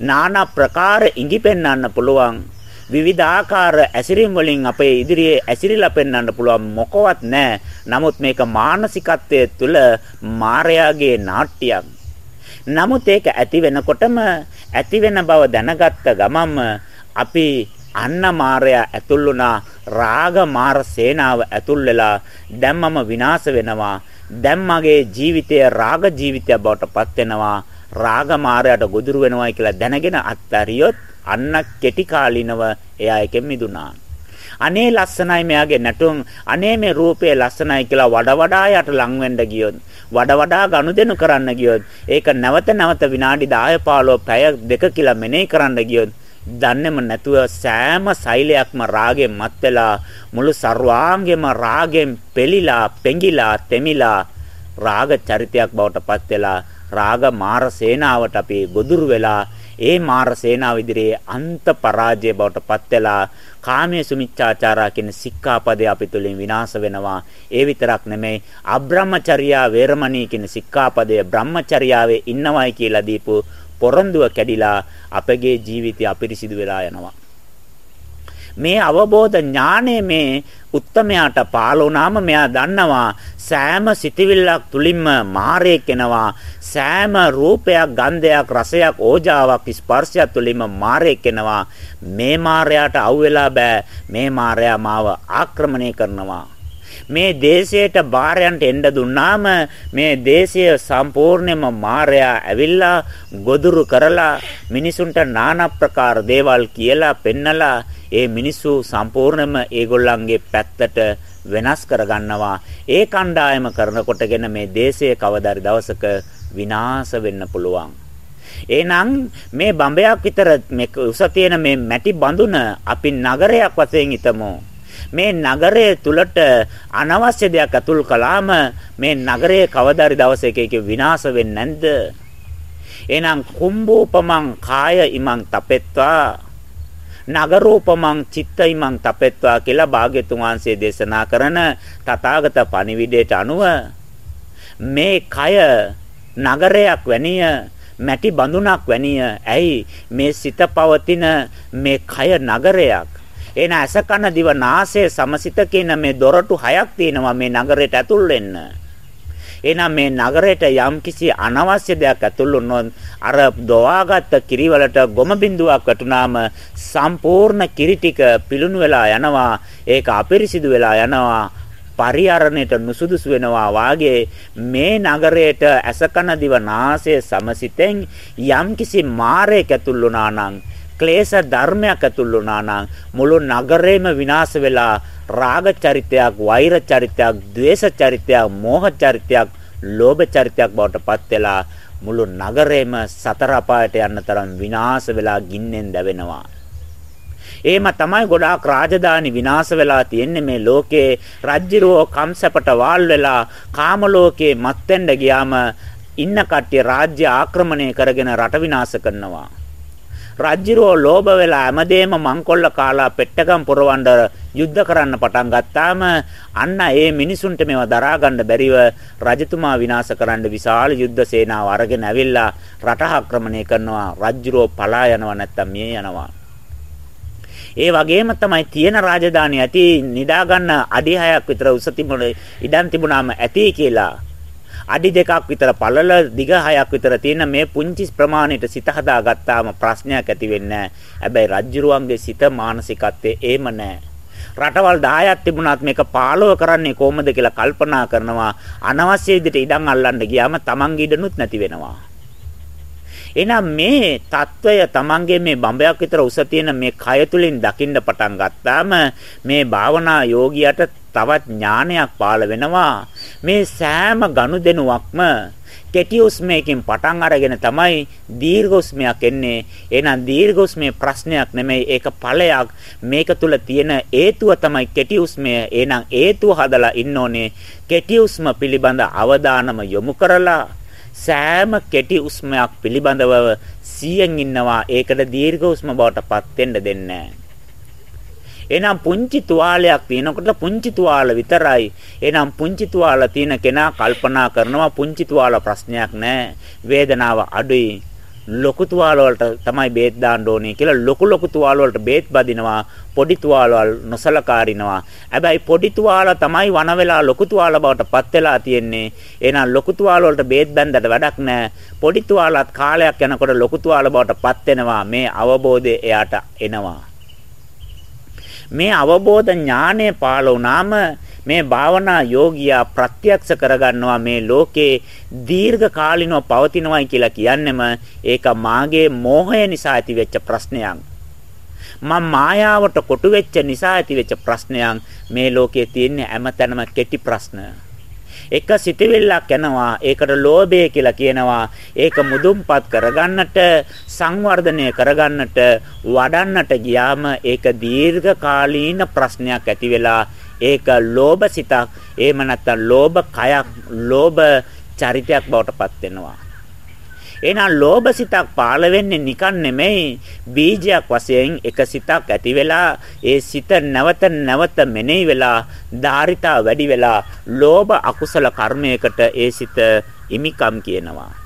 নানা ප්‍රකාර ඉඟි පෙන්වන්න පුළුවන්. විවිධාකාර ඇසිරීම් වලින් අපේ ඉදිරියේ ඇසිරිලා පෙන්වන්න පුළුවන් මොකවත් නැහැ. නමුත් මේක මානසිකත්වයේ තුල මායාගේ නාට්‍යයක්. නමුත් ඒක ඇති වෙනකොටම ඇති වෙන බව දැනගත්ත ගමන්ම අපි අන්න මායя ඇතුල් වුණා රාග මාර සේනාව ඇතුල් වෙලා දැම්මම විනාශ වෙනවා. දැන් මගේ ජීවිතය රාග ජීවිතයක් බවට පත් වෙනවා රාග මායයට ගොදුරු වෙනවායි කියලා දැනගෙන අත්හැරියොත් අන්න කෙටි කාලිනව එයා එකෙන් මිදුණා. අනේ ලස්සනයි මෙයාගේ නැටුම්. අනේ මේ රූපේ ලස්සනයි කියලා වඩ වඩා යට ලං වෙන්න ගියොත් වඩ වඩා ගනුදෙනු කරන්න ගියොත් ඒක නැවත නැවත විනාඩි 10 15 පැය දෙක කියලා මෙනෙහි කරන්න ගියොත් දන්නේම නැතුව සෑම සෛලයක්ම රාගෙන් මත් වෙලා මුළු ਸਰවාංගෙම රාගෙන් පෙලිලා පෙඟිලා තෙමිලා රාග චරිතයක් බවට පත් වෙලා රාග මාර සේනාවට අපි ගොදුරු වෙලා ඒ මාර සේනාව ඉදිරියේ අන්ත පරාජය බවට පත් වෙලා කාමයේ සුමිච්ඡාචාරා කියන සික්ඛාපදේ අපි තුලින් විනාශ වෙනවා. ඒ විතරක් නෙමෙයි අබ්‍රහ්මචර්යා වේරමණී කියන සික්ඛාපදය බ්‍රහ්මචර්යාවේ ඉන්නවයි කියලා දීපු පොරොන්දුව කැඩිලා අපගේ ජීවිතය අපිරිසිදු වෙලා යනවා. මේ අවබෝධ ඥානය මේ උත්තමයාට පාල වුණාම මෙයා දන්නවා සෑම සිතවිල්ලක් තුලින්ම මාරයක් එනවා සෑම රූපයක් ගන්ධයක් රසයක් ඕජාවක් ස්පර්ශයක් තුලින්ම මාරයක් එනවා. මේ මාරයාට අවුලා බෑ. මේ මාරයා මාව ආක්‍රමණය කරනවා. මේ දේශයට බාරයන්ට එන්න දුන්නාම මේ දේශය සම්පූර්ණයෙන්ම මායя ඇවිල්ලා ගොදුරු කරලා මිනිසුන්ට নানা ප්‍රකාර දේවල් කියලා පෙන්නලා ඒ මිනිස්සු සම්පූර්ණයෙන්ම ඒගොල්ලන්ගේ පැත්තට වෙනස් කරගන්නවා. ඒ කණ්ඩායම කරනකොටගෙන මේ දේශය කවදාරි දවසක විනාශ වෙන්න පුළුවන්. එහෙනම් මේ බඹයක් විතර මේ උස තියෙන මේ මැටි බඳුන අපි නගරයක් වශයෙන් හිතමු. මේ නගරය තුලට අනවශ්‍ය දෙයක් අතුල් කළාම මේ නගරය කවදාරි දවසක එක විනාශ වෙන්නේ නැද්ද? එහෙනම් කුම්භෝපමං කාය ඉමං තපෙත්වා. නගරෝපමං චිත්ත ඉමං තපෙත්වා කියලා භාග්‍යතුන් වහන්සේ දේශනා කරන තථාගත පණිවිඩයට අනුව මේ කය නගරයක් වැනිය මැටි බඳුනක් වැනිය. ඇයි? මේ සිත පවතින මේ කය නගරයක්. එන ඇස කන දිව නාසය සමසිත කියන මේ දොරටු හයක් තියෙනවා මේ නගරයට ඇතුල් වෙන්න. එහෙනම් මේ නගරයට යම්කිසි අනවශ්‍ය දෙයක් ඇතුල් වුණොත් අර දොවාගත්ත කිරිවලට ගොම බින්දුවක් වැටුනාම සම්පූර්ණ කිරි ටික පිලුණු වෙලා යනවා ඒක අපිරිසිදු වෙලා යනවා පරිහරණයට නුසුදුසු වෙනවා වාගේ මේ නගරයට ඇසකන දිව නාසය සමසිතෙන් යම්කිසි මාරයක් ඇතුල් වුණා නම් ක්ලේශ ධර්මයක් ඇතුල් වුණා නම් මුළු නගරේම විනාශ වෙලා රාග චරිතයක්, වෛර චරිතයක්, ద్వේෂ චරිතයක්, මෝහ චරිතයක්, ලෝභ චරිතයක් බවට පත් වෙලා මුළු නගරේම සතර අපායට යන්න තරම් විනාශ වෙලා ගින්නෙන් දැවෙනවා. එහෙම තමයි ගොඩාක් රාජධානි විනාශ වෙලා තියෙන්නේ මේ ලෝකේ රජ්ජිරෝ කම්සපට වාල් වෙලා කාම ලෝකේ මත්ෙන්ඩ ගියාම ඉන්න කට්ටිය රාජ්‍ය ආක්‍රමණය කරගෙන රට විනාශ කරනවා. රජ්ජිරෝ ලෝභ වෙලා හැමදේම මංකොල්ල කාලා පෙට්ටගම් පුරවන්න යුද්ධ කරන්න පටන් ගත්තාම අන්න ඒ මිනිසුන්ට මේවා දරා ගන්න බැරිව රජතුමා විනාශ කරන්න විශාල යුද්ධ සේනාව අරගෙන ඇවිල්ලා රට ආක්‍රමණය කරනවා. රජ්ජිරෝ පලා යනවා නැත්තම් මිය යනවා. ඒ වගේම තමයි තියෙන රාජධානිය ඇති නිදා ගන්න අඩි 6ක් විතර උස තිබුණ ඉඩම් තිබුණාම ඇති කියලා. අඩි දෙකක් විතර පළල දිග හයක් විතර තියෙන මේ පුංචි ප්‍රමාණයට සිත හදාගත්තාම ප්‍රශ්නයක් ඇති වෙන්නේ හැබැයි රජ්ජුරුවන්ගේ සිත මානසිකත්වයේ ඒම නැහැ. රටවල් 10ක් තිබුණත් මේක පාලව කරන්නේ කොහොමද කියලා කල්පනා කරනවා අනවශ්‍ය විදිහට ඉඩම් අල්ලන්න ගියාම Tamange ඉඩනුත් නැති වෙනවා. එහෙනම් මේ తত্ত্বය Tamange මේ බඹයක් විතර උස තියෙන මේ කය තුලින් දකින්න පටන් ගත්තාම මේ භාවනා යෝගියට තවත් ඥානයක් පාළ වෙනවා මේ සෑම ගනුදෙනුවක්ම කෙටි උස්මයකින් පටන් අරගෙන තමයි දීර්ඝ උස්මයක් එන්නේ. එහෙනම් දීර්ඝ උස්මේ ප්‍රශ්නයක් නෙමෙයි ඒක ඵලයක්. මේක තුල තියෙන හේතුව තමයි කෙටි උස්මය. එහෙනම් හේතුව හදලා ඉන්න ඕනේ. කෙටි උස්ම පිළිබඳ අවධානම යොමු කරලා සෑම කෙටි උස්මයක් පිළිබඳව සියෙන් ඉන්නවා. ඒකට දීර්ඝ උස්ම බවට පත් වෙන්න දෙන්නේ නැහැ. එහෙනම් පුංචි තුවාලයක් තියෙනකොට පුංචි තුවාල විතරයි. එහෙනම් පුංචි තුවාල තියෙන කෙනා කල්පනා කරනවා පුංචි තුවාල ප්‍රශ්නයක් නැහැ. වේදනාව අඩුයි. ලොකු තුවාල වලට තමයි බේත් දාන්න ඕනේ කියලා ලොකු ලොකු තුවාල වලට බේත් බදිනවා පොඩි තුවාල වල නොසලකාරිනවා. හැබැයි පොඩි තුවාල තමයි වන වෙලා ලොකු තුවාල බවට පත් වෙලා තියෙන්නේ. එහෙනම් ලොකු තුවාල වලට බේත් බැන්දට වැඩක් නැහැ. පොඩි තුවාලත් කාලයක් යනකොට ලොකු තුවාල බවට පත් වෙනවා. මේ අවබෝධය එයාට එනවා. මේ අවබෝධ ඥානය පාළ වුණාම මේ භාවනා යෝගියා ප්‍රත්‍යක්ෂ කරගන්නවා මේ ලෝකේ දීර්ඝ කාලිනව පවතිනවයි කියලා කියන්නෙම ඒක මාගේ මෝහය නිසා ඇතිවෙච්ච ප්‍රශ්නයක්. මම මායාවට කොටු වෙච්ච නිසා ඇතිවෙච්ච ප්‍රශ්නයක් මේ ලෝකයේ තියෙන හැමතැනම කෙටි ප්‍රශ්න. එක සිතවිල්ලක් එනවා ඒකට ලෝභය කියලා කියනවා ඒක මුදුන්පත් කරගන්නට සංවර්ධනය කරගන්නට වඩන්නට ගියාම ඒක දීර්ඝ කාලීන ප්‍රශ්නයක් ඇති වෙලා ඒක ලෝභ සිතක් එහෙම නැත්නම් ලෝභ කයක් ලෝභ චරිතයක් බවට පත් වෙනවා. එහෙනම් ලෝභ සිතක් පාළ වෙන්නේ නිකන් නෙමෙයි බීජයක් වශයෙන් එක සිතක් ඇති වෙලා ඒ සිත නැවත නැවත මෙනෙහි වෙලා ධාරිතා වැඩි වෙලා ලෝභ අකුසල කර්මයකට ඒ සිත ඉමිකම් කියනවා.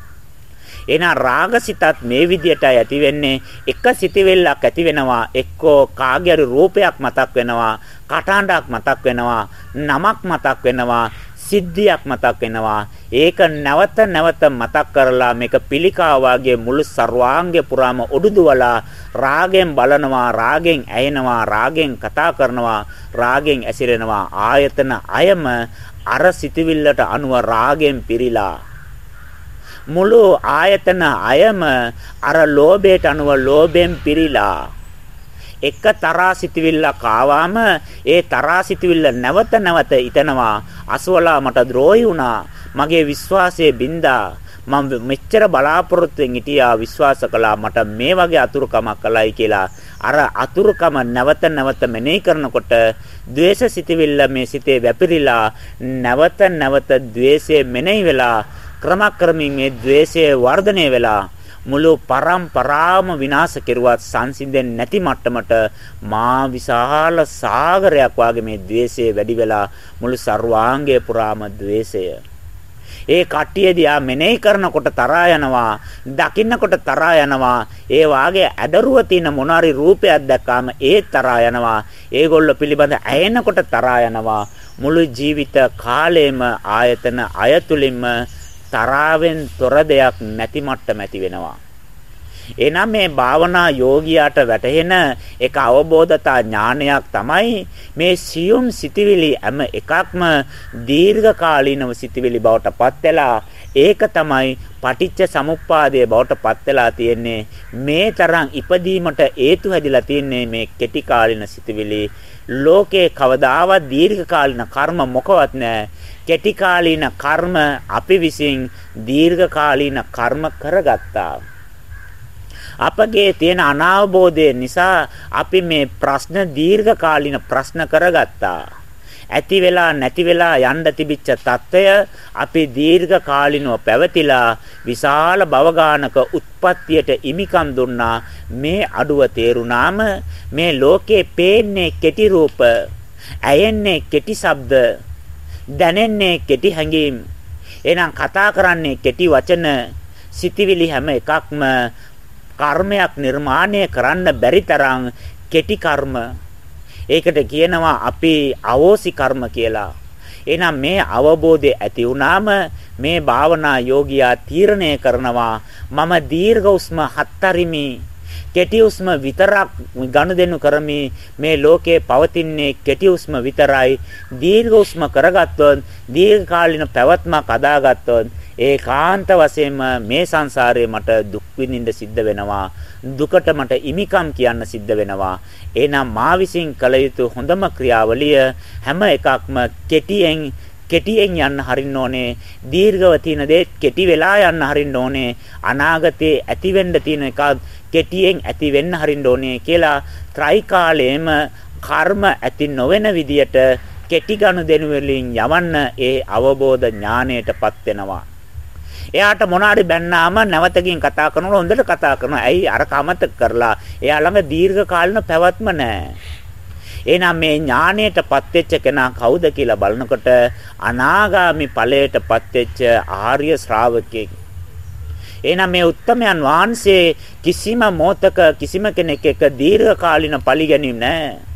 එහෙනම් රාගසිතත් මේ විදියට ඇති වෙන්නේ එක සිතෙවිල්ලක් ඇති වෙනවා එක්කෝ කාගේ රූපයක් මතක් වෙනවා කටහඬක් මතක් වෙනවා නමක් මතක් වෙනවා සිද්ධියක් මතක් වෙනවා. ඒක නැවත නැවත මතක් කරලා මේක පිළිකා වාගේ මුළු සර්වාංගය පුරාම උඩුදුවලා රාගෙන් බලනවා, රාගෙන් ඇහෙනවා, රාගෙන් කතා කරනවා, රාගෙන් ඇසිරෙනවා. ආයතන අයම අර සිතවිල්ලට අනුව රාගෙන් පිරීලා මුළු ආයතන අයම අර ලෝභයට අනුව ලෝභයෙන් පිරීලා එක තරහා සිටවිල්ලක් ආවාම ඒ තරහා සිටවිල්ල නැවත නැවත ඉතනවා අසවලා මට ද්‍රෝහි වුණා. මගේ විශ්වාසයේ බින්දා. මම මෙච්චර බලාපොරොත්තුෙන් හිටියා විශ්වාස කළා. මට මේ වගේ අතුරුකමක් කළයි කියලා. අර අතුරුකම නැවත නැවත මෙනෙහි කරනකොට द्वේෂ සිතවිල්ල මේ සිතේ වැපිරිලා නැවත නැවත द्वේෂය මෙනෙහි වෙලා ක්‍රමක්‍රමී මේ द्वේෂය වර්ධනය වෙලා මුළු પરම්පරාම විනාශ කෙරුවත් සංසිඳෙන්නේ නැති මට්ටමට මා විශාල සාගරයක් වාගේ මේ द्वේෂය වැඩි වෙලා මුළු ਸਰවාංගය පුරාම द्वේෂය ඒ කට්ටියදී ආ මෙනෙහි කරනකොට තරහා යනවා දකින්නකොට තරහා යනවා ඒ වාගේ ඇදරුව තියෙන මොනාරි රූපයක් දැක්කාම ඒ තරහා යනවා. ඒගොල්ල පිළිබඳ ඇයෙනකොට තරහා යනවා. මුළු ජීවිත කාලයම ආයතන අයතුලින්ම තරාවෙන් තොර දෙයක් නැති මට්ටම ඇති වෙනවා. එනම් මේ භාවනා යෝගියාට වැටහෙන එක අවබෝධතා ඥානයක් තමයි මේ සියුම් සිටිවිලි හැම එකක්ම දීර්ඝ කාලීනව සිටිවිලි බවට පත් වෙලා ඒක තමයි පටිච්ච සමුප්පාදයේ බවට පත් වෙලා තියෙන්නේ මේ තරම් ඉපදීමට හේතු හැදිලා තියෙන්නේ මේ කෙටි කාලින සිටිවිලි ලෝකේ කවදාවත් දීර්ඝ කාලින කර්ම මොකවත් නැහැ කෙටි කාලීන කර්ම අපි විසින් දීර්ඝ කාලීන කර්ම කරගත්තා. අපගේ තියෙන අනාවබෝධය නිසා අපි මේ ප්‍රශ්න දීර්ඝ කාලීන ප්‍රශ්න කරගත්තා. ඇති වෙලා නැති වෙලා යන්න තිබිච්ච తত্ত্বය අපි දීර්ඝ කාලිනව පැවතිලා විශාල භවගානක උත්පත්තියට ඉමිකම් දුන්නා මේ අඩුව තේරුණාම මේ ලෝකේ පේන්නේ කෙටි රූප ඇයෙන්නේ කෙටි ශබ්ද දැනෙන්නේ කෙටි හැඟීම්. එහෙනම් කතා කරන්නේ කෙටි වචන සිතිවිලි හැම එකක්ම කර්මයක් නිර්මාණය කරන්න බැරි තරම් කෙටි කර්ම. ඒකට කියනවා අපි අවෝසි කර්ම කියලා. එහෙනම් මේ අවබෝධය ඇති වුණාම මේ භාවනා යෝගියා තීරණය කරනවා මම දීර්ඝ උස්ම හත්තරිමි කෙටි උස්ම විතරක් ගනුදෙනු කරමි. මේ ලෝකේ පවතින්නේ කෙටි උස්ම විතරයි. දීර්ඝ උස්ම කරගත්තොත් දීර්ඝ කාලින පැවැත්මක් අදාගත්තොත් ඒකාන්ත වශයෙන්ම මේ සංසාරේ මට දුක් විඳින්න සිද්ධ වෙනවා. දුකට මට ඉමිකම් කියන්න සිද්ධ වෙනවා. එහෙනම් මා විසින් කළ යුතු හොඳම ක්‍රියාවලිය හැම එකක්ම කෙටියෙන් කෙටියෙන් යන්න හරින්න ඕනේ. දීර්ඝව තියෙන දේ කෙටි වෙලා යන්න හරින්න ඕනේ. අනාගතේ ඇති වෙන්න තියෙන එක කෙටියෙන් ඇති වෙන්න හරින්න ඕනේ කියලා ත්‍රිකාලයේම කර්ම ඇති නොවන විදියට කෙටි ගනුදෙනු වලින් යවන්න ඒ අවබෝධ ඥාණයටපත් වෙනවා. එයාට මොනාරි බැන්නාම නැවතකින් කතා කරනකොට හොඳට කතා කරනවා. ඇයි අර කමතක කරලා එයා ළඟ දීර්ඝ කාලින පැවැත්ම නැහැ. එහෙනම් මේ ඥාණයටපත් වෙච්ච කෙනා කවුද කියලා බලනකොට අනාගාමි ඵලයටපත් වෙච්ච ආර්ය ශ්‍රාවකෙක්. එහෙනම් මේ උත්තමයන් වහන්සේ කිසිම මොහතක කිසිම කෙනෙක් එක්ක දීර්ඝ කාලින පරිගැනීම නැහැ.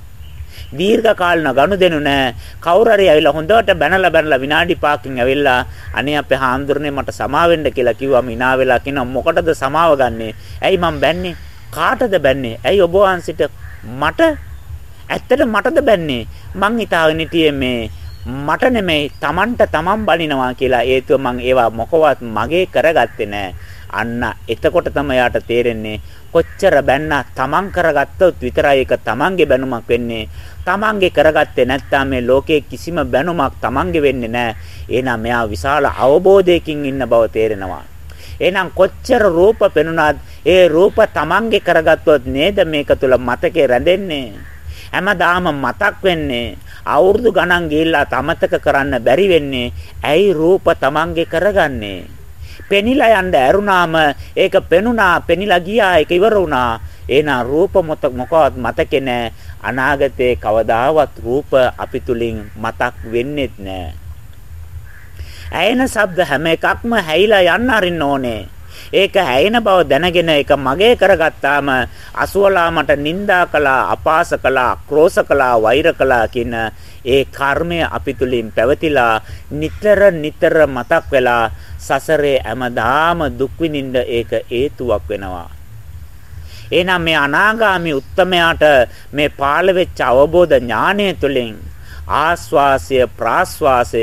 දීර්ඝ කාලන ගනුදෙනු නැහැ. කවුරු හරි ඇවිල්ලා හොඳට බැනලා බැනලා විනාඩි 5කින් ඇවිල්ලා අනේ අපේ හාමුදුරනේ මට සමා වෙන්න කියලා කිව්වම hina වෙලා කියනවා මොකටද සමාව ගන්නෙ? ඇයි මං බැන්නේ? කාටද බැන්නේ? ඇයි ඔබ වහන්සිට මට ඇත්තට මටද බැන්නේ මං හිතාගෙන හිටියේ මේ මට නෙමෙයි Tamanට Taman බනිනවා කියලා හේතුව මං ඒවා මොකවත් මගේ කරගත්තේ නෑ. අන්න එතකොට තමයි යාට තේරෙන්නේ කොච්චර බැන්නා තමන් කරගත්තොත් විතරයි ඒක තමන්ගේ බැනුමක් වෙන්නේ. තමන්ගේ කරගත්තේ නැත්නම් මේ ලෝකේ කිසිම බැනුමක් තමන්ගේ වෙන්නේ නැහැ. එහෙනම් මෙයා විශාල අවබෝධයකින් ඉන්න බව තේරෙනවා. එහෙනම් කොච්චර රූප පෙනුනත් ඒ රූප තමන්ගේ කරගත්තොත් නේද මේක තුල මතකේ රැඳෙන්නේ. හැමදාම මතක් වෙන්නේ අවුරුදු ගණන් ගිහිල්ලා තමතක කරන්න බැරි වෙන්නේ ඇයි රූප තමන්ගේ කරගන්නේ පෙනිලා යන්න ඇරුණාම ඒක පෙනුණා පෙනිලා ගියා ඒක ඉවර වුණා. එහෙනම් රූප මොත මොකවත් මතකේ නැහැ අනාගතේ කවදාවත් රූප අපි තුලින් මතක් වෙන්නේත් නැහැ ඇයෙන ශබ්ද හැම එකක්ම හැයිලා යන්න අරින්න ඕනේ. ඒක හැයෙන බව දැනගෙන ඒක මගේ කරගත්තාම අසුවලා මට නිඳා කළා අපාස කළා ක්‍රෝස කළා වෛර කළා කියන ඒ කර්මය අපි තුලින් පැවතිලා නිතර නිතර මතක් වෙලා සසරේ හැමදාම දුක් විඳින්න ඒක හේතුවක් වෙනවා. එහෙනම් මේ අනාගාමි උත්තමයාට මේ පාළ වෙච්ච අවබෝධ ඥානය තුළින් ආස්වාසය ප්‍රාස්වාසය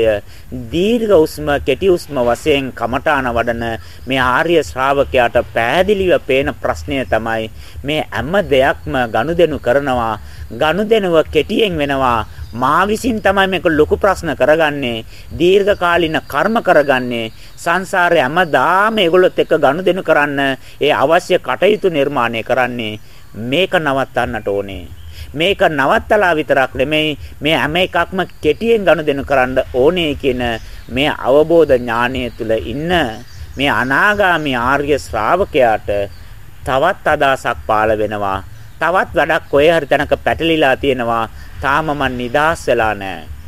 දීර්ඝ උස්ම කෙටි උස්ම වශයෙන් කමඨාන වඩන මේ ආර්ය ශ්‍රාවකයාට පැහැදිලිව පේන ප්‍රශ්නය තමයි මේ හැම දෙයක්ම ගනුදෙනු කරනවා ගනුදෙනුව කෙටියෙන් වෙනවා. මා විසින් තමයි මේක ලොකු ප්‍රශ්න කරගන්නේ දීර්ඝ කාලින කර්ම කරගන්නේ. සංසාරේ හැමදාම ඒගොල්ලොත් එක්ක ගනුදෙනු කරන්න ඒ අවශ්‍ය කටයුතු නිර්මාණය කරන්නේ මේක නවත්තන්නට ඕනේ. මේක නවත්තලා විතරක් නෙමෙයි මේ හැම එකක්ම කෙටියෙන් ගනුදෙනු කරන්න ඕනේ කියන මේ අවබෝධ ඥානය තුල ඉන්න මේ අනාගාමී ආර්ය ශ්‍රාවකයාට තවත් අදහසක් පාළ වෙනවා. තවත් වැඩක් කොහේ හරි තැනක පැටලිලා තියෙනවා. තාම මන් නිදාස් වෙලා නැහැ.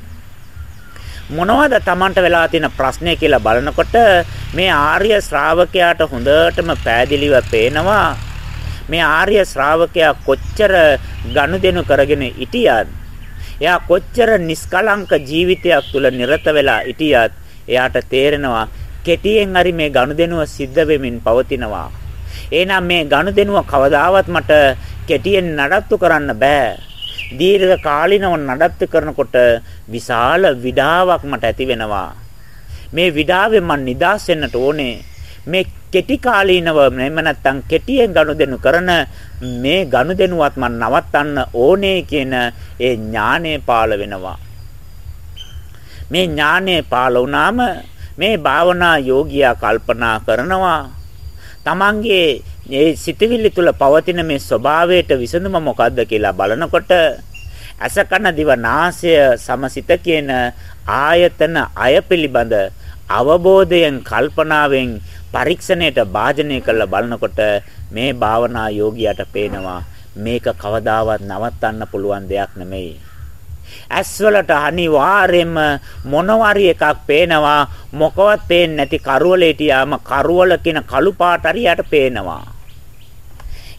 මොනවද Tamanට වෙලා තියෙන ප්‍රශ්නේ කියලා බලනකොට මේ ආර්ය ශ්‍රාවකයාට හොඳටම පෑදිලිව පේනවා. මේ ආර්ය ශ්‍රාවකයා කොච්චර ගනුදෙනු කරගෙන හිටියත් එයා කොච්චර නිස්කලංක ජීවිතයක් තුළ නිරත වෙලා හිටියත් එයාට තේරෙනවා කෙටියෙන් හරි මේ ගනුදෙනුව සිද්ධ වෙමින් පවතිනවා එහෙනම් මේ ගනුදෙනුව කවදාවත් මට කෙටියෙන් නඩත්තු කරන්න බෑ දීර්ඝ කාලිනව නඩත්තු කරනකොට විශාල විඩාවක් මට ඇති වෙනවා. මේ විඩාවෙන් මම නිදහස් වෙන්නට ඕනේ. මේ කෙටි කාලීනව එහෙම නැත්නම් කෙටියෙන් ගනුදෙනු කරන මේ ගනුදෙනුවත් මම නවත්තන්න ඕනේ කියන ඒ ඥානය පාළ වෙනවා. මේ ඥානය පාළ වුණාම මේ භාවනා යෝගියා කල්පනා කරනවා තමන්ගේ මේ සිතවිලි තුල පවතින මේ ස්වභාවයට විසඳුම මොකද්ද කියලා බලනකොට අසකන දිව නාසය සමසිත කියන ආයතන අය පිළිබඳ අවබෝධයෙන් කල්පනාවෙන් පරීක්ෂණයට භාජනය කරලා බලනකොට මේ භාවනා යෝගියාට පේනවා මේක කවදාවත් නවත්තන්න පුළුවන් දෙයක් නෙමෙයි. ඇස්වලට අනිවාර්යයෙන්ම මොනවාරි එකක් පේනවා මොකවත් පේන්නේ නැති කරවල හිටියාම කරවල කියන කළු පාට හරියට පේනවා.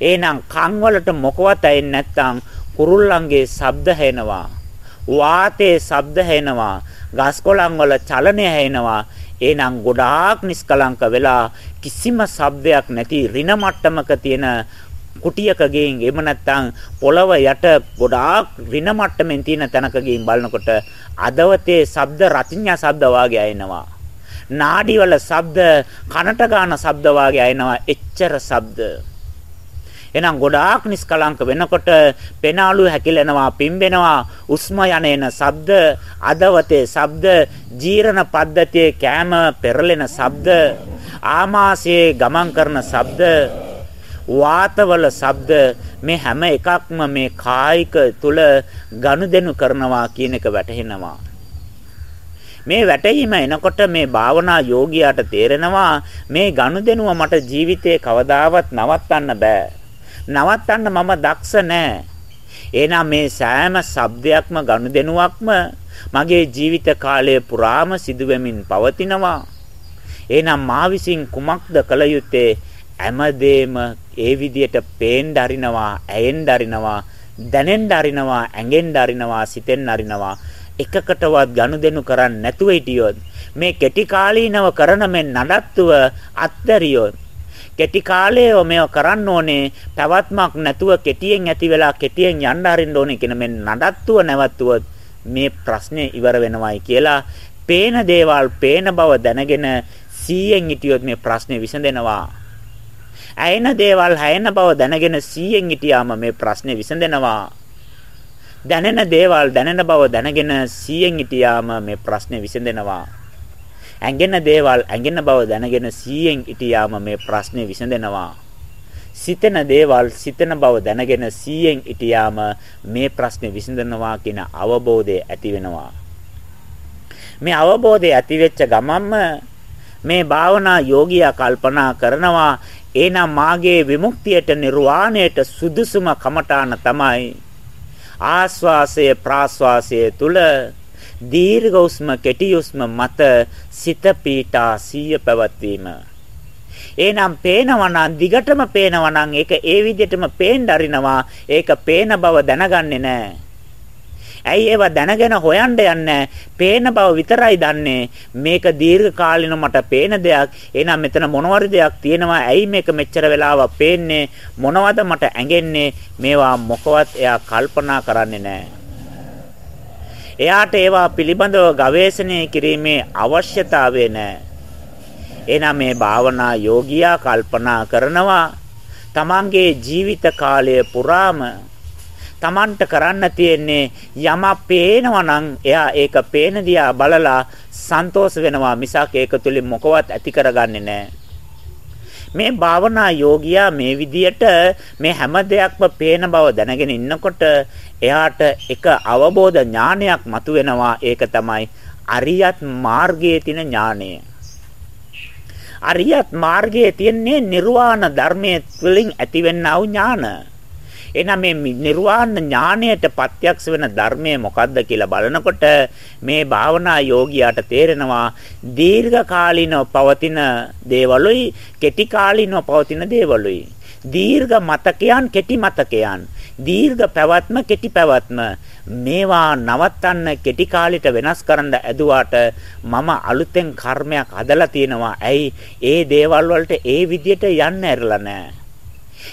එහෙනම් කන් වලට මොකවත් ඇෙන්නේ නැත්නම් කුරුල්ලන්ගේ ශබ්ද හෙනවා. වාතයේ ශබ්ද හෙනවා ගස්කොළන් වල චලනය හෙනවා එහෙනම් ගොඩාක් නිස්කලංක වෙලා කිසිම ශබ්දයක් නැති රින මට්ටමක තියෙන කුටියක ගින් එහෙම නැත්නම් පොළව යට ගොඩාක් රින මට්ටමින් තියෙන තැනක ගින් බලනකොට අදවතේ ශබ්ද රතිඤ්ඤා ශබ්ද වාගේ ඇෙනවා. නාඩිවල ශබ්ද කනට ගාන ශබ්ද වාගේ ඇෙනවා. එච්චර ශබ්ද. එහෙනම් ගොඩාක් නිස්කලංක වෙනකොට පෙනාලු හැකිලෙනවා පිම්බෙනවා උස්ම යන ශබ්ද අදවතේ ශබ්ද ජීරණ පද්ධතියේ කෑම පෙරලෙන ශබ්ද ආමාශයේ ගමන් කරන ශබ්ද වාතවල ශබ්ද මේ හැම එකක්ම මේ කායික තුල ගනුදෙනු කරනවා කියන එක වැටහෙනවා. මේ වැටහීම එනකොට මේ භාවනා යෝගියාට තේරෙනවා මේ ගනුදෙනුව මට ජීවිතේ කවදාවත් නවත්තන්න බෑ. නවත්තන්න මම දක්ෂ නෑ. එහෙනම් මේ සෑම ශබ්දයක්ම ගනුදෙනුවක්ම මගේ ජීවිත කාලය පුරාම සිදුවෙමින් පවතිනවා. එහෙනම් මා විසින් කුමක්ද කළ යුත්තේ? හැමදේම ඒ විදියට පේන්න අරිනවා, ඇයෙන්න අරිනවා, දැනෙන්න අරිනවා, ඇඟෙන්න අරිනවා, සිතෙන්න අරිනවා. එකකටවත් ගනුදෙනු කරන්නේ නැතුව හිටියොත් මේ කෙටි කාලීනව කරන මේ නඩත්තුව අත්තරියොත් කෙටි කාලයේ මේව කරන්න ඕනේ පැවැත්මක් නැතුව කෙටියෙන් ඇති වෙලා කෙටියෙන් යන්න අරින්න ඕනේ කියන මේ නඩත්තුව නැවතුවොත් මේ ප්‍රශ්නේ ඉවර වෙනවයි කියලා පේන දේවල් පේන බව දැනගෙන 100න් හිටියොත් මේ ප්‍රශ්නේ විසඳෙනවා. ඇයෙන දේවල් හැයෙන බව දැනගෙන 100න් හිටියාම මේ ප්‍රශ්නේ විසඳෙනවා. දැනෙන දේවල් දැනෙන බව දැනගෙන 100න් හිටියාම මේ ප්‍රශ්නේ විසඳෙනවා. ඇඟෙන දේවල් ඇඟෙන බව දැනගෙන 100න් හිටියාම මේ ප්‍රශ්නේ විසඳෙනවා. සිතෙන දේවල් සිතෙන බව දැනගෙන 100න් හිටියාම මේ ප්‍රශ්නේ විසඳනවා කියන අවබෝධය ඇති වෙනවා. මේ අවබෝධය ඇති වෙච්ච ගමන්ම මේ භාවනා යෝගියා කල්පනා කරනවා එනම් මාගේ විමුක්තියට නිර්වාණයට සුදුසුම කමඨාන තමයි ආස්වාසය ප්‍රාස්වාසය තුල දීර්ඝ උස්ම කෙටි උස්ම මත සිත පීඨා සීය පැවැත්වීම එනම් පේනවා නම් දිගටම පේනවා නම් ඒක ඒ විදිහටම පේන්න අරිනවා ඒක පේන බව දැනගන්නේ නැහැ ඇයි ඒව දැනගෙන හොයන්න යන්නේ? පේන බව විතරයි දන්නේ. මේක දීර්ඝ කාලින මට පේන දෙයක්. එහෙනම් මෙතන මොනවාරි දෙයක් තියෙනවා. ඇයි මේක මෙච්චර වෙලාවක් පේන්නේ? මොනවද මට ඇඟෙන්නේ? මේවා මොකවත් එයා කල්පනා කරන්නේ නැහැ. එයාට ඒවා පිළිබඳව ගවේෂණය කිරීමේ අවශ්‍යතාවය නැහැ. එනම් මේ භාවනා යෝගියා කල්පනා කරනවා තමන්ගේ ජීවිත කාලය පුරාම Tamanට කරන්න තියෙන්නේ යමක් පේනවා නම් එයා ඒක පේන දිහා බලලා සන්තෝෂ වෙනවා මිසක් ඒක තුලින් මොකවත් ඇති කරගන්නේ නැහැ. මේ භාවනා යෝගියා මේ විදියට මේ හැම දෙයක්ම පේන බව දැනගෙන ඉන්නකොට එයාට එක අවබෝධ ඥානයක් මතුවෙනවා ඒක තමයි අරියත් මාර්ගයේ තියෙන ඥානය. අරියත් මාර්ගයේ තියෙන්නේ නිර්වාණ ධර්මයේ තුලින් ඇතිවෙනා වූ ඥාන. එහෙනම් මේ නිර්වාණ ඥාණයට ප්‍රත්‍යක්ෂ වෙන ධර්මය මොකද්ද කියලා බලනකොට මේ භාවනා යෝගියාට තේරෙනවා දීර්ඝ කාලිනව පවතින දේවලුයි කෙටි කාලිනව පවතින දේවලුයි දීර්ඝ මතකයන් කෙටි මතකයන් දීර්ඝ පැවැත්ම කෙටි පැවැත්ම මේවා නවත්තන්න කෙටි කාලෙට වෙනස් කරන්න ඇදුවාට මම අලුතෙන් කර්මයක් හදලා තියෙනවා. ඇයි ඒ දේවල් වලට ඒ විදියට යන්න ඇරලා නැහැ.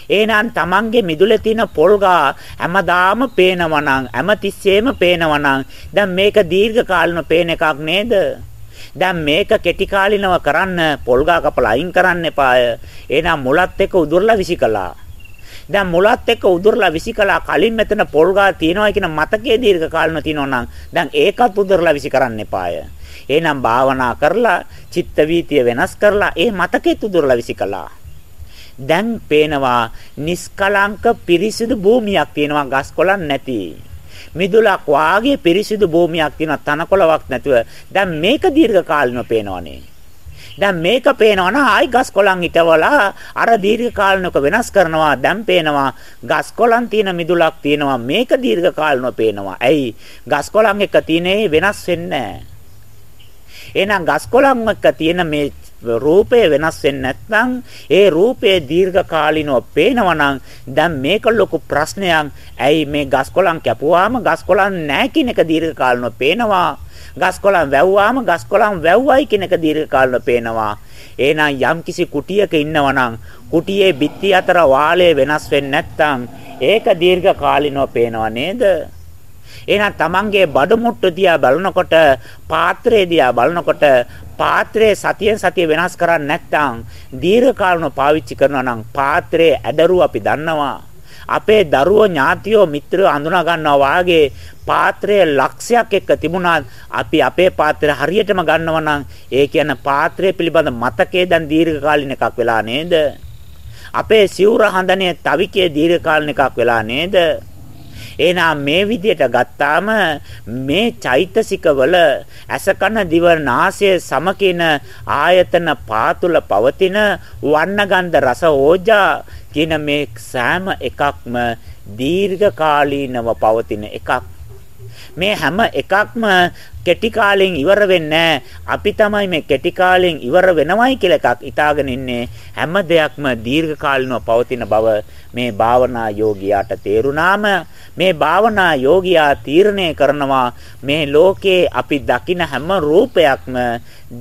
එහෙනම් Tamange මිදුලේ තියෙන පොල්ගා හැමදාම පේනවා නම් හැමතිස්සෙම පේනවා නම් දැන් මේක දීර්ඝ කාලිනව පේන එකක් නේද? දැන් මේක කෙටි කාලිනව කරන්න පොල්ගා කපලා අයින් කරන්න එපාය. එහෙනම් මුලත් එක්ක උදුරලා විසිකලා. දැන් මුලත් එක්ක උදුරලා විසිකලා කලින් මෙතන පොල්ගා තියනවා කියන මතකයේ දීර්ඝ කාලිනව තියෙනවා නම් දැන් ඒකත් උදුරලා විසි කරන්න එපාය. එහෙනම් භාවනා කරලා චිත්ත වීතිය වෙනස් කරලා ඒ මතකෙත් උදුරලා විසිකලා. දැන් පේනවා නිස්කලංක පිරිසිදු භූමියක් තියෙනවා ගස් කොළන් නැති. මිදුලක් වාගේ පිරිසිදු භූමියක් තියෙනවා තනකොළවක් නැතුව. දැන් මේක දීර්ඝ කාලිනව පේනවනේ. දැන් මේක පේනවනම් ආයි ගස් කොළන් හිටවලා අර දීර්ඝ කාලිනක වෙනස් කරනවා. දැන් පේනවා ගස් කොළන් තියෙන මිදුලක් තියෙනවා. මේක දීර්ඝ කාලිනව පේනවා. ඇයි? ගස් කොළන් එක තියෙනේ වෙනස් වෙන්නේ නැහැ. එහෙනම් ගස් කොළන් එක්ක තියෙන මේ රූපය වෙනස් වෙන්නේ නැත්නම් ඒ රූපයේ දීර්ඝ කාලිනව පේනවනම් දැන් මේක ලොකු ප්‍රශ්නයක්. ඇයි මේ ගස්කොලන් කැපුවාම ගස්කොලන් නැහැ කියන එක දීර්ඝ කාලිනව පේනවා. ගස්කොලන් වැව්වාම ගස්කොලන් වැව්වයි කියන එක දීර්ඝ කාලිනව පේනවා. එහෙනම් යම්කිසි කුටියක ඉන්නවනම් කුටියේ බිත්ති අතර වාලය වෙනස් වෙන්නේ නැත්නම් ඒක දීර්ඝ කාලිනව පේනව නේද? එහෙනම් Tamange බඩු මුට්ටු දිහා බලනකොට පාත්‍රය දිහා බලනකොට පාත්‍රයේ සතියෙන් සතිය වෙනස් කරන්නේ නැත්නම් දීර්ඝ කාලන පාවිච්චි කරනවා නම් පාත්‍රයේ ඇදරුව අපි දන්නවා. අපේ දරුවෝ ඥාතියෝ මිත්‍රයෝ අඳුනා ගන්නවා වාගේ පාත්‍රයේ ලක්ෂයක් එක්ක තිබුණා අපි අපේ පාත්‍රය හරියටම ගන්නවා නම් ඒ කියන්නේ පාත්‍රය පිළිබඳ මතකයේ දැන් දීර්ඝ කාලින එකක් වෙලා නේද? අපේ සිවුර හඳනේ තවිකේ දීර්ඝ කාලින එකක් වෙලා නේද? එහෙනම් මේ විදිහට ගත්තාම මේ චෛතසිකවල අසකන දිව නාසය සමකින ආයතන පාතුල පවතින වන්නගන්ධ රස ඕජා කියන මේ සෑම එකක්ම දීර්ඝ කාලීනව පවතින එකක්. මේ හැම එකක්ම කෙටි කාලෙන් ඉවර වෙන්නේ අපි තමයි මේ කෙටි කාලෙන් ඉවර වෙනවයි කියලා එකක් හිතාගෙන ඉන්නේ. හැම දෙයක්ම දීර්ඝ කාලිනව පවතින බව මේ භාවනා යෝගියාට තේරුණාම මේ භාවනා යෝගියා තීරණය කරනවා මේ ලෝකේ අපි දකින හැම රූපයක්ම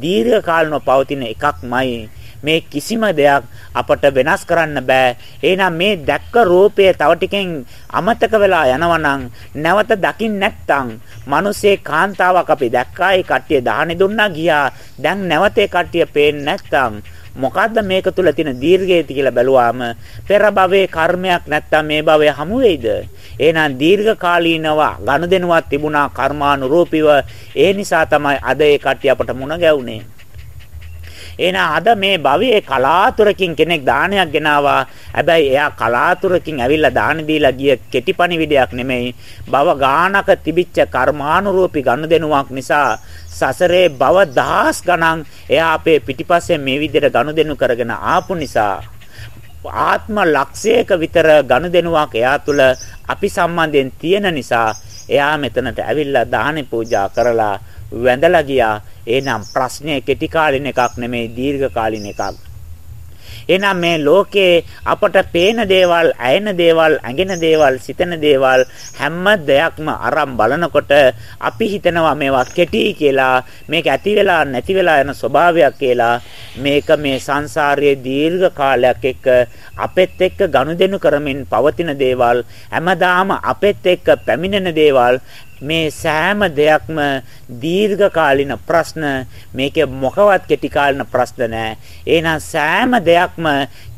දීර්ඝ කාලිනව පවතින එකක්මයි. මේ කිසිම දෙයක් අපට වෙනස් කරන්න බෑ. එහෙනම් මේ දැක්ක රූපය තව ටිකෙන් අමතක වෙලා යනවා නැවත දකින්න නැත්නම් මිනිස්සේ කාන්තාවක් අපි දැක්කා ඒ කට්ටිය දාහනේ දුන්නා ගියා. දැන් නැවත ඒ කට්ටිය පේන්නේ නැත්නම් මොකද්ද මේක තුල තියෙන දීර්ඝයති කියලා බැලුවාම පෙර භවයේ කර්මයක් නැත්තම් මේ භවයේ හමු වෙයිද? එහෙනම් දීර්ඝ කාලීනව ගනුදෙනුවක් තිබුණා කර්මානුරූපීව ඒ නිසා තමයි අද ඒ කට්ටිය අපට මුණ ගැවුනේ. එහෙනම් අද මේ භවයේ කලාතුරකින් කෙනෙක් දානයක් ගෙනාවා. හැබැයි එයා කලාතුරකින් ඇවිල්ලා දාන දීලා ගිය කෙටිපණිවිඩයක් නෙමෙයි. භව ගානක තිබිච්ච කර්මානුරූපී ගනුදෙනුවක් නිසා සසරේ භව දහස් ගණන් එයා අපේ පිටිපස්සේ මේ විදිහට ගනුදෙනු කරගෙන ආපු නිසා ආත්ම ලක්ෂයක විතර ගනුදෙනුවක් එයා තුල අපි සම්බන්ධයෙන් තියෙන නිසා එයා මෙතනට ඇවිල්ලා දාහනේ පූජා කරලා වැඳලා ගියා. එහෙනම් ප්‍රශ්නේ කෙටි කාලින එකක් නෙමෙයි දීර්ඝ කාලින එකක්. එහෙනම් මේ ලෝකේ අපට පේන දේවල්, ඇයෙන දේවල්, ඇඟෙන දේවල්, සිතෙන දේවල් හැම දෙයක්ම අරන් බලනකොට අපි හිතනවා මේවා කෙටි කියලා, මේක ඇති වෙලා නැති වෙලා යන ස්වභාවයක් කියලා. මේක මේ සංසාරයේ දීර්ඝ කාලයක් එක්ක අපෙත් එක්ක ගනුදෙනු කරමින් පවතින දේවල්, හැමදාම අපෙත් එක්ක පැමිණෙන දේවල්, මේ සෑම දෙයක්ම දීර්ඝ කාලින ප්‍රශ්න මේකේ මොකවත් කෙටි කාලින ප්‍රශ්න නැහැ. එහෙනම් සෑම දෙයක්ම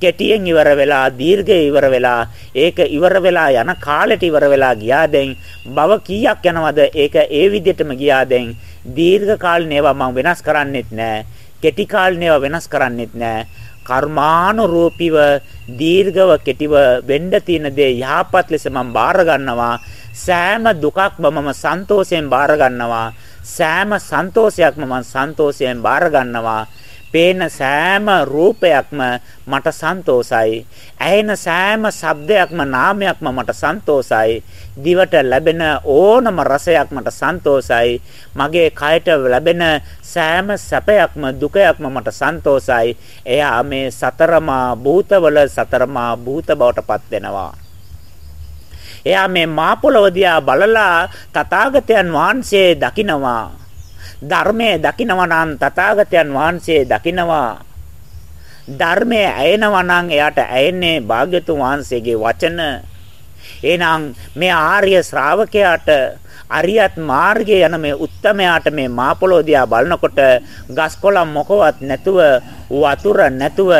කෙටියෙන් ඉවර වෙලා දීර්ඝේ ඉවර වෙලා ඒක ඉවර වෙලා යන කාලෙට ඉවර වෙලා ගියාදෙන් බව කීයක් යනවද ඒක ඒ විදිහටම ගියාදෙන් දීර්ඝ කාලින ඒවා මම වෙනස් කරන්නෙත් නැහැ. කෙටි කාලින ඒවා වෙනස් කරන්නෙත් නැහැ. කර්මානුරූපීව දීර්ඝව කෙටිව වෙන්න තියෙන දේ යහපත් ලෙස මම බාර ගන්නවා සෑම දුකක්ම මම සන්තෝෂයෙන් බාර ගන්නවා. සෑම සන්තෝෂයක්ම මම සන්තෝෂයෙන් බාර ගන්නවා. පේන සෑම රූපයක්ම මට සන්තෝසයි. ඇහෙන සෑම ශබ්දයක්ම නාමයක්ම මට සන්තෝසයි. දිවට ලැබෙන ඕනම රසයක් මට සන්තෝසයි. මගේ කයට ලැබෙන සෑම සැපයක්ම දුකයක්ම මට සන්තෝසයි. එයා මේ සතරමා භූතවල සතරමා භූත බවට පත් වෙනවා. එයා මේ මා පොළොව දිහා බලලා තථාගතයන් වහන්සේ දකිනවා. ධර්මයේ දකිනවා නම් තථාගතයන් වහන්සේ දකිනවා. ධර්මයේ ඇයෙනවා නම් එයාට ඇයෙන්නේ භාග්‍යතුන් වහන්සේගේ වචන. එහෙනම් මේ ආර්ය ශ්‍රාවකයාට අරියත් මාර්ගයේ යන මේ උත්තමයාට මේ මාපොළොදියා බලනකොට ගස්කොළන් මොකවත් නැතුව වතුර නැතුව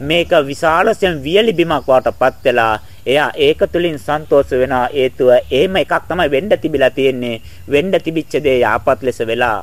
මේක විශාලයෙන් වියලි බිමක් වටපත් වෙලා එයා ඒක තුලින් සන්තෝෂ වෙනවා හේතුව එහෙම එකක් තමයි වෙන්න තිබිලා තියෙන්නේ. වෙන්න තිබිච්ච දේ යාපත් ලෙස වෙලා.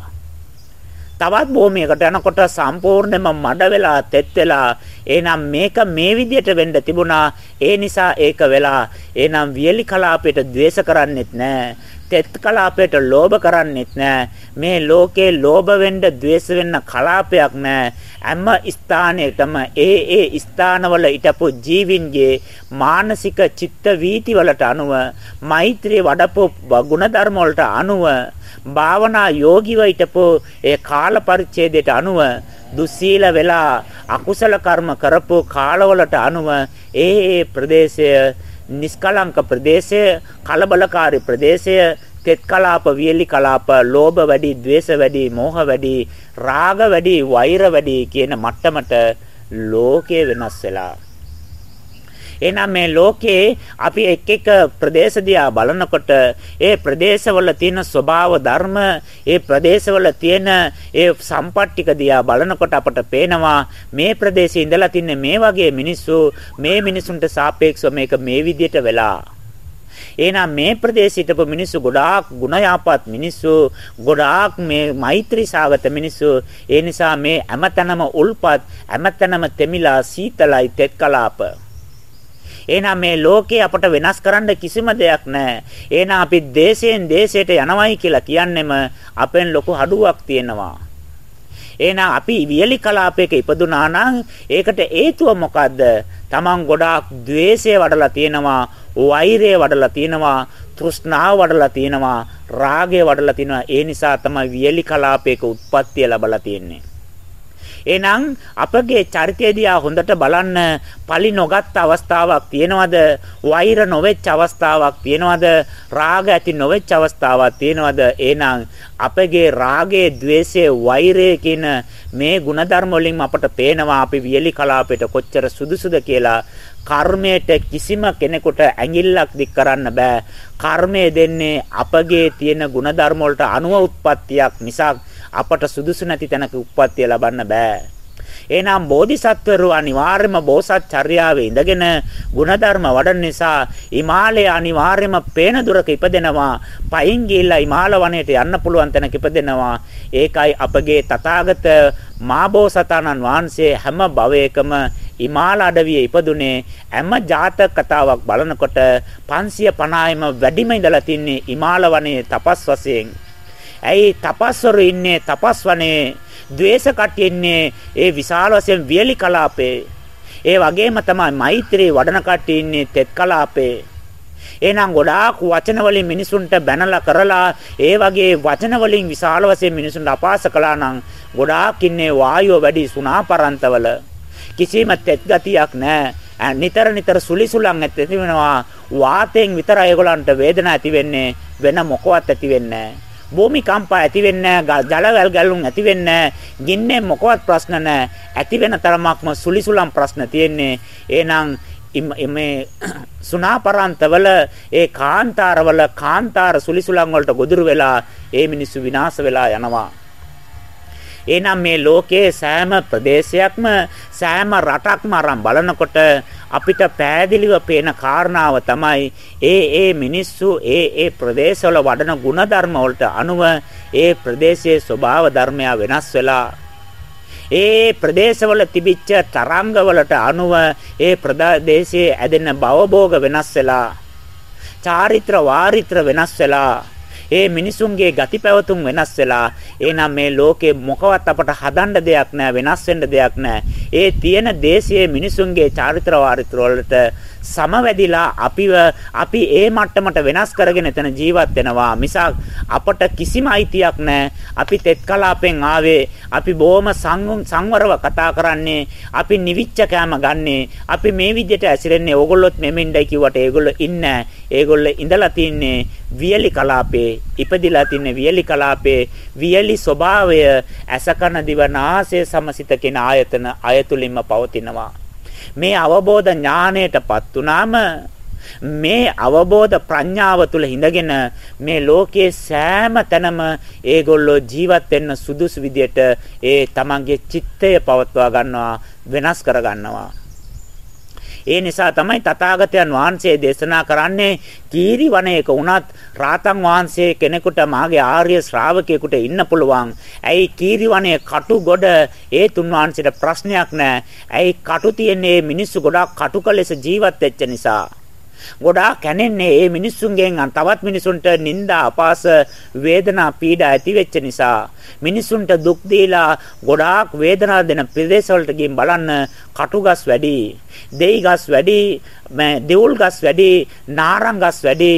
තවත් භූමියකට යනකොට සම්පූර්ණයෙන්ම මඩ වෙලා තෙත් වෙලා එහෙනම් මේක මේ විදියට වෙන්න තිබුණා. ඒ නිසා ඒක වෙලා. එහෙනම් වියලි කලාපයට ද්වේෂ කරන්නෙත් නැහැ තෙත් කලාපයට ලෝභ කරන්නෙත් නැහැ. මේ ලෝකේ ලෝභ වෙන්න, ద్వේෂ වෙන්න කලාපයක් නැහැ. හැම ස්ථානයකම ඒ ඒ ස්ථානවල ිටපු ජීවින්ගේ මානසික චිත්ත වීති වලට අනුව මෛත්‍රී වඩපු ගුණධර්ම වලට අනුව භාවනා යෝගිව ිටපු ඒ කාල පරිච්ඡේදයට අනුව දුස්සීල වෙලා අකුසල කර්ම කරපු කාලවලට අනුව ඒ ඒ ප්‍රදේශය නිස්කලංක ප්‍රදේශය, කලබලකාරී ප්‍රදේශය, තෙත් කලාප, වියලි කලාප, ලෝභ වැඩි, ద్వේෂ වැඩි, මෝහ වැඩි, රාග වැඩි, වෛර වැඩි කියන මට්ටමට ලෝකය වෙනස් වෙලා එහෙනම් මේ ලෝකේ අපි එක් එක ප්‍රදේශ දිහා බලනකොට ඒ ප්‍රදේශවල තියෙන ස්වභාව ධර්ම ඒ ප්‍රදේශවල තියෙන ඒ සම්පත්තික දිහා බලනකොට අපට පේනවා මේ ප්‍රදේශයේ ඉඳලා තින්නේ මේ වගේ මිනිස්සු මේ මිනිසුන්ට සාපේක්ෂව මේක මේ විදිහට වෙලා. එහෙනම් මේ ප්‍රදේශ හිටපු මිනිස්සු ගොඩාක් ගුණයාපත් මිනිස්සු ගොඩාක් මේ මෛත්‍රී සාගත මිනිස්සු. ඒ නිසා මේ හැමතැනම උල්පත් හැමතැනම තෙමිලා සීතලයි තෙත් කලාප. එහෙනම් මේ ලෝකේ අපට වෙනස් කරන්න කිසිම දෙයක් නැහැ. එහෙනම් අපි දේශයෙන් දේශයට යනවයි කියලා කියන්නෙම අපෙන් ලොකු අඩුවක් තියෙනවා. එහෙනම් අපි වියලි කලාපයක ඉපදුනා නම් ඒකට හේතුව මොකද්ද? Taman ගොඩාක් द्वේෂය වඩලා තියෙනවා, වෛරය වඩලා තියෙනවා, තෘෂ්ණාව වඩලා තියෙනවා, රාගය වඩලා තියෙනවා. ඒ නිසා තමයි වියලි කලාපයක උත්පත්තිය ලැබලා තියෙන්නේ. එහෙනම් අපගේ චරිතය දිහා හොඳට බලන්න පලි නොගත් අවස්ථාවක් තියෙනවද? වෛර නොවෙච්ච අවස්ථාවක් තියෙනවද? රාග ඇති නොවෙච්ච අවස්ථාවක් තියෙනවද? එහෙනම් අපගේ රාගයේ, ద్వේෂයේ, වෛරයේ කියන මේ ಗುಣධර්ම වලින් අපට පේනවා අපි වියලි කලාපයට කොච්චර සුදුසුද කියලා කර්මයට කිසිම කෙනෙකුට ඇඟිල්ලක් දික් කරන්න බෑ කර්මය දෙන්නේ අපගේ තියෙන ಗುಣධර්ම වලට අනුව උත්පත්තියක් නිසා අපට සුදුසු නැති තැනක උත්පත්තිය ලබන්න බෑ. එනම් බෝධිසත්වරු අනිවාර්යම බෝසත් චර්යාවේ ඉඳගෙන ಗುಣධර්ම වඩන නිසා හිමාලයේ අනිවාර්යම පේන දුරක ඉපදෙනවා. පයින් ගිහිල්ලා හිමාල වනයේට යන්න පුළුවන් තැනක ඉපදෙනවා. ඒකයි අපගේ තථාගත මාබෝසතාණන් වහන්සේ හැම භවයකම හිමාල අඩවියේ ඉපදුනේ හැම ජාතක කතාවක් බලනකොට 550යිම වැඩිම ඉඳලා තින්නේ හිමාල වනයේ තපස් වශයෙන්. ඇයි තපස්වරු ඉන්නේ තපස්වනේ ද්වේෂ කට්ටිය ඉන්නේ ඒ විශාල වශයෙන් වියලි කලාපේ. ඒ වගේම තමයි මෛත්‍රී වඩන කට්ටිය ඉන්නේ තෙත් කලාපේ. එහෙනම් ගොඩාක් වචන වලින් මිනිසුන්ට බැනලා කරලා ඒ වගේ වචන වලින් විශාල වශයෙන් මිනිසුන්ට අපාස කළා නම් ගොඩාක් ඉන්නේ වායුව වැඩි සුණාපරන්තවල. කිසිම තෙත් ගතියක් නැහැ නිතර නිතර සුලිසුලන් ඇති වෙනවා. වාතයෙන් විතර ඒගොල්ලන්ට වේදනාවක් ඇති වෙන්නේ වෙන මොකවත් ඇති වෙන්නේ නැහැ භූමිකම්පා ඇති වෙන්නේ ජලවැල් ගැලුම් ඇති වෙන්නේ ගින්නේ මොකවත් ප්‍රශ්න නැහැ ඇති වෙන තරමක්ම සුලිසුලම් ප්‍රශ්න තියෙන්නේ. එහෙනම් මේ සුණාපරන්තවල ඒ කාන්තාරවල කාන්තාර සුලිසුලම් වලට ගොදුරු වෙලා ඒ මිනිස්සු විනාශ වෙලා යනවා. එහෙනම් මේ ලෝකයේ සෑම ප්‍රදේශයක්ම සෑම රටක්ම අරන් බලනකොට අපිට පෑදිලිව පේන කාරණාව තමයි ඒ ඒ මිනිස්සු ඒ ඒ ප්‍රදේශවල වඩන ಗುಣධර්ම වලට අනුව ඒ ප්‍රදේශයේ ස්වභාව ධර්මය වෙනස් වෙලා ඒ ප්‍රදේශවල තිබිච්ච තරංගවලට අනුව ඒ ප්‍රදේශයේ ඇදෙන භවභෝග වෙනස් වෙලා චාරිත්‍ර වාරිත්‍ර වෙනස් වෙලා ඒ මිනිසුන්ගේ ගති පැවතුම් වෙනස් වෙලා එහෙනම් මේ ලෝකේ මොකවත් අපට හදන්න දෙයක් නැහැ වෙනස් වෙන්න දෙයක් නැහැ. ඒ තියෙන දේශයේ මිනිසුන්ගේ චාරිත්‍ර වාරිත්‍ර වලට සමවැදිලා අපිව අපි ඒ මට්ටමට වෙනස් කරගෙන එතන ජීවත් වෙනවා. මිසක් අපට කිසිම අයිතියක් නැහැ අපි තෙත් කලාපෙන් ආවේ අපි බොහොම සංවරව කතා කරන්නේ අපි නිවිච්ච කෑම ගන්නේ. අපි මේ විදිහට ඇසිරෙන්නේ. ඕගොල්ලොත් මෙමෙන්ඩයි කිව්වට ඒගොල්ලෝ ඉන්නේ ඒගොල්ලෝ ඉඳලා තින්නේ වියලි කලාපේ ඉපදිලා තින්නේ වියලි කලාපේ. වියලි ස්වභාවය ඇසකන දිවනාසය සමසිත කියන ආයතන අයතුලින්ම පවතිනවා. මේ අවබෝධ ඥාණයටපත් උනාම මේ අවබෝධ ප්‍රඥාව තුල හිඳගෙන මේ ලෝකයේ සෑම තැනම ඒගොල්ලෝ ජීවත් වෙන්න සුදුසු විදියට ඒ තමන්ගේ චිත්තය පවත්වා ගන්නවා වෙනස් කර ගන්නවා. ඒ නිසා තමයි තථාගතයන් වහන්සේ දේශනා කරන්නේ කීරි වනයේක වුණත් රාතන් වහන්සේ කෙනෙකුට මාගේ ආර්ය ශ්‍රාවකයෙකුට ඉන්න පුළුවන්. ඇයි කීරි වනයේ කටු ගොඩ ඒ තුන් වහන්සේට ප්‍රශ්නයක් නැහැ. ඇයි කටු තියන්නේ මිනිස්සු ගොඩාක් කටුක ලෙස ජීවත් වෙච්ච නිසා. ගොඩාක් කැනෙන්නේ මේ මිනිස්සුන්ගෙන් තවත් මිනිසුන්ට නිന്ദා අපාස වේදනා පීඩා ඇති වෙච්ච නිසා. මිනිසුන්ට දුක් දීලා ගොඩාක් වේදනා දෙන ප්‍රදේශවලට ගිහින් බලන්න කටුගස් වැඩි දෙයි ගස් වැඩි දෙවුල් ගස් වැඩි නාරං ගස් වැඩි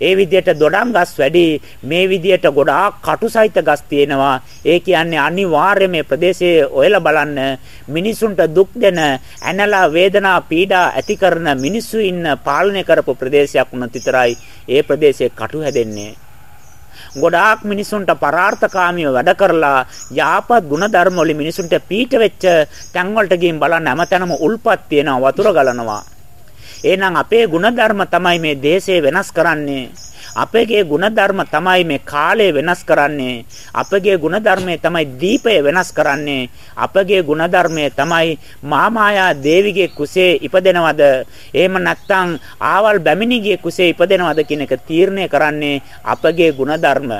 ඒ විදිහට දොඩම් ගස් වැඩි මේ විදිහට ගොඩාක් කටුසහිත ගස් තියෙනවා. ඒ කියන්නේ අනිවාර්යයෙන් මේ ප්‍රදේශයේ ඔයලා බලන්න මිනිසුන්ට දුක් දෙන ඇනලා වේදනා පීඩා ඇති කරන මිනිස්සු ඉන්න පාලනය කරපු ප්‍රදේශයක් වුණත් විතරයි ඒ ප්‍රදේශයේ කටු හැදෙන්නේ. ගොඩාක් මිනිසුන්ට පරාර්ථකාමීව වැඩ කරලා යාපත් ಗುಣධර්ම වලින් මිනිසුන්ට පීඩ වෙච්ච තැන් වලට ගිහින් බලන්න හැමතැනම උල්පත් තියෙනවා වතුර ගලනවා. එහෙනම් අපේ ಗುಣධර්ම තමයි මේ දේශය වෙනස් කරන්නේ. අපගේ ಗುಣධර්ම තමයි මේ කාලය වෙනස් කරන්නේ. අපගේ ಗುಣධර්මයේ තමයි දීපය වෙනස් කරන්නේ. අපගේ ಗುಣධර්මයේ තමයි මාමායා දේවිගේ කුසේ ඉපදෙනවද? එහෙම නැත්නම් ආවල් බැමිණිගේ කුසේ ඉපදෙනවද කියන එක තීරණය කරන්නේ අපගේ ಗುಣධර්ම.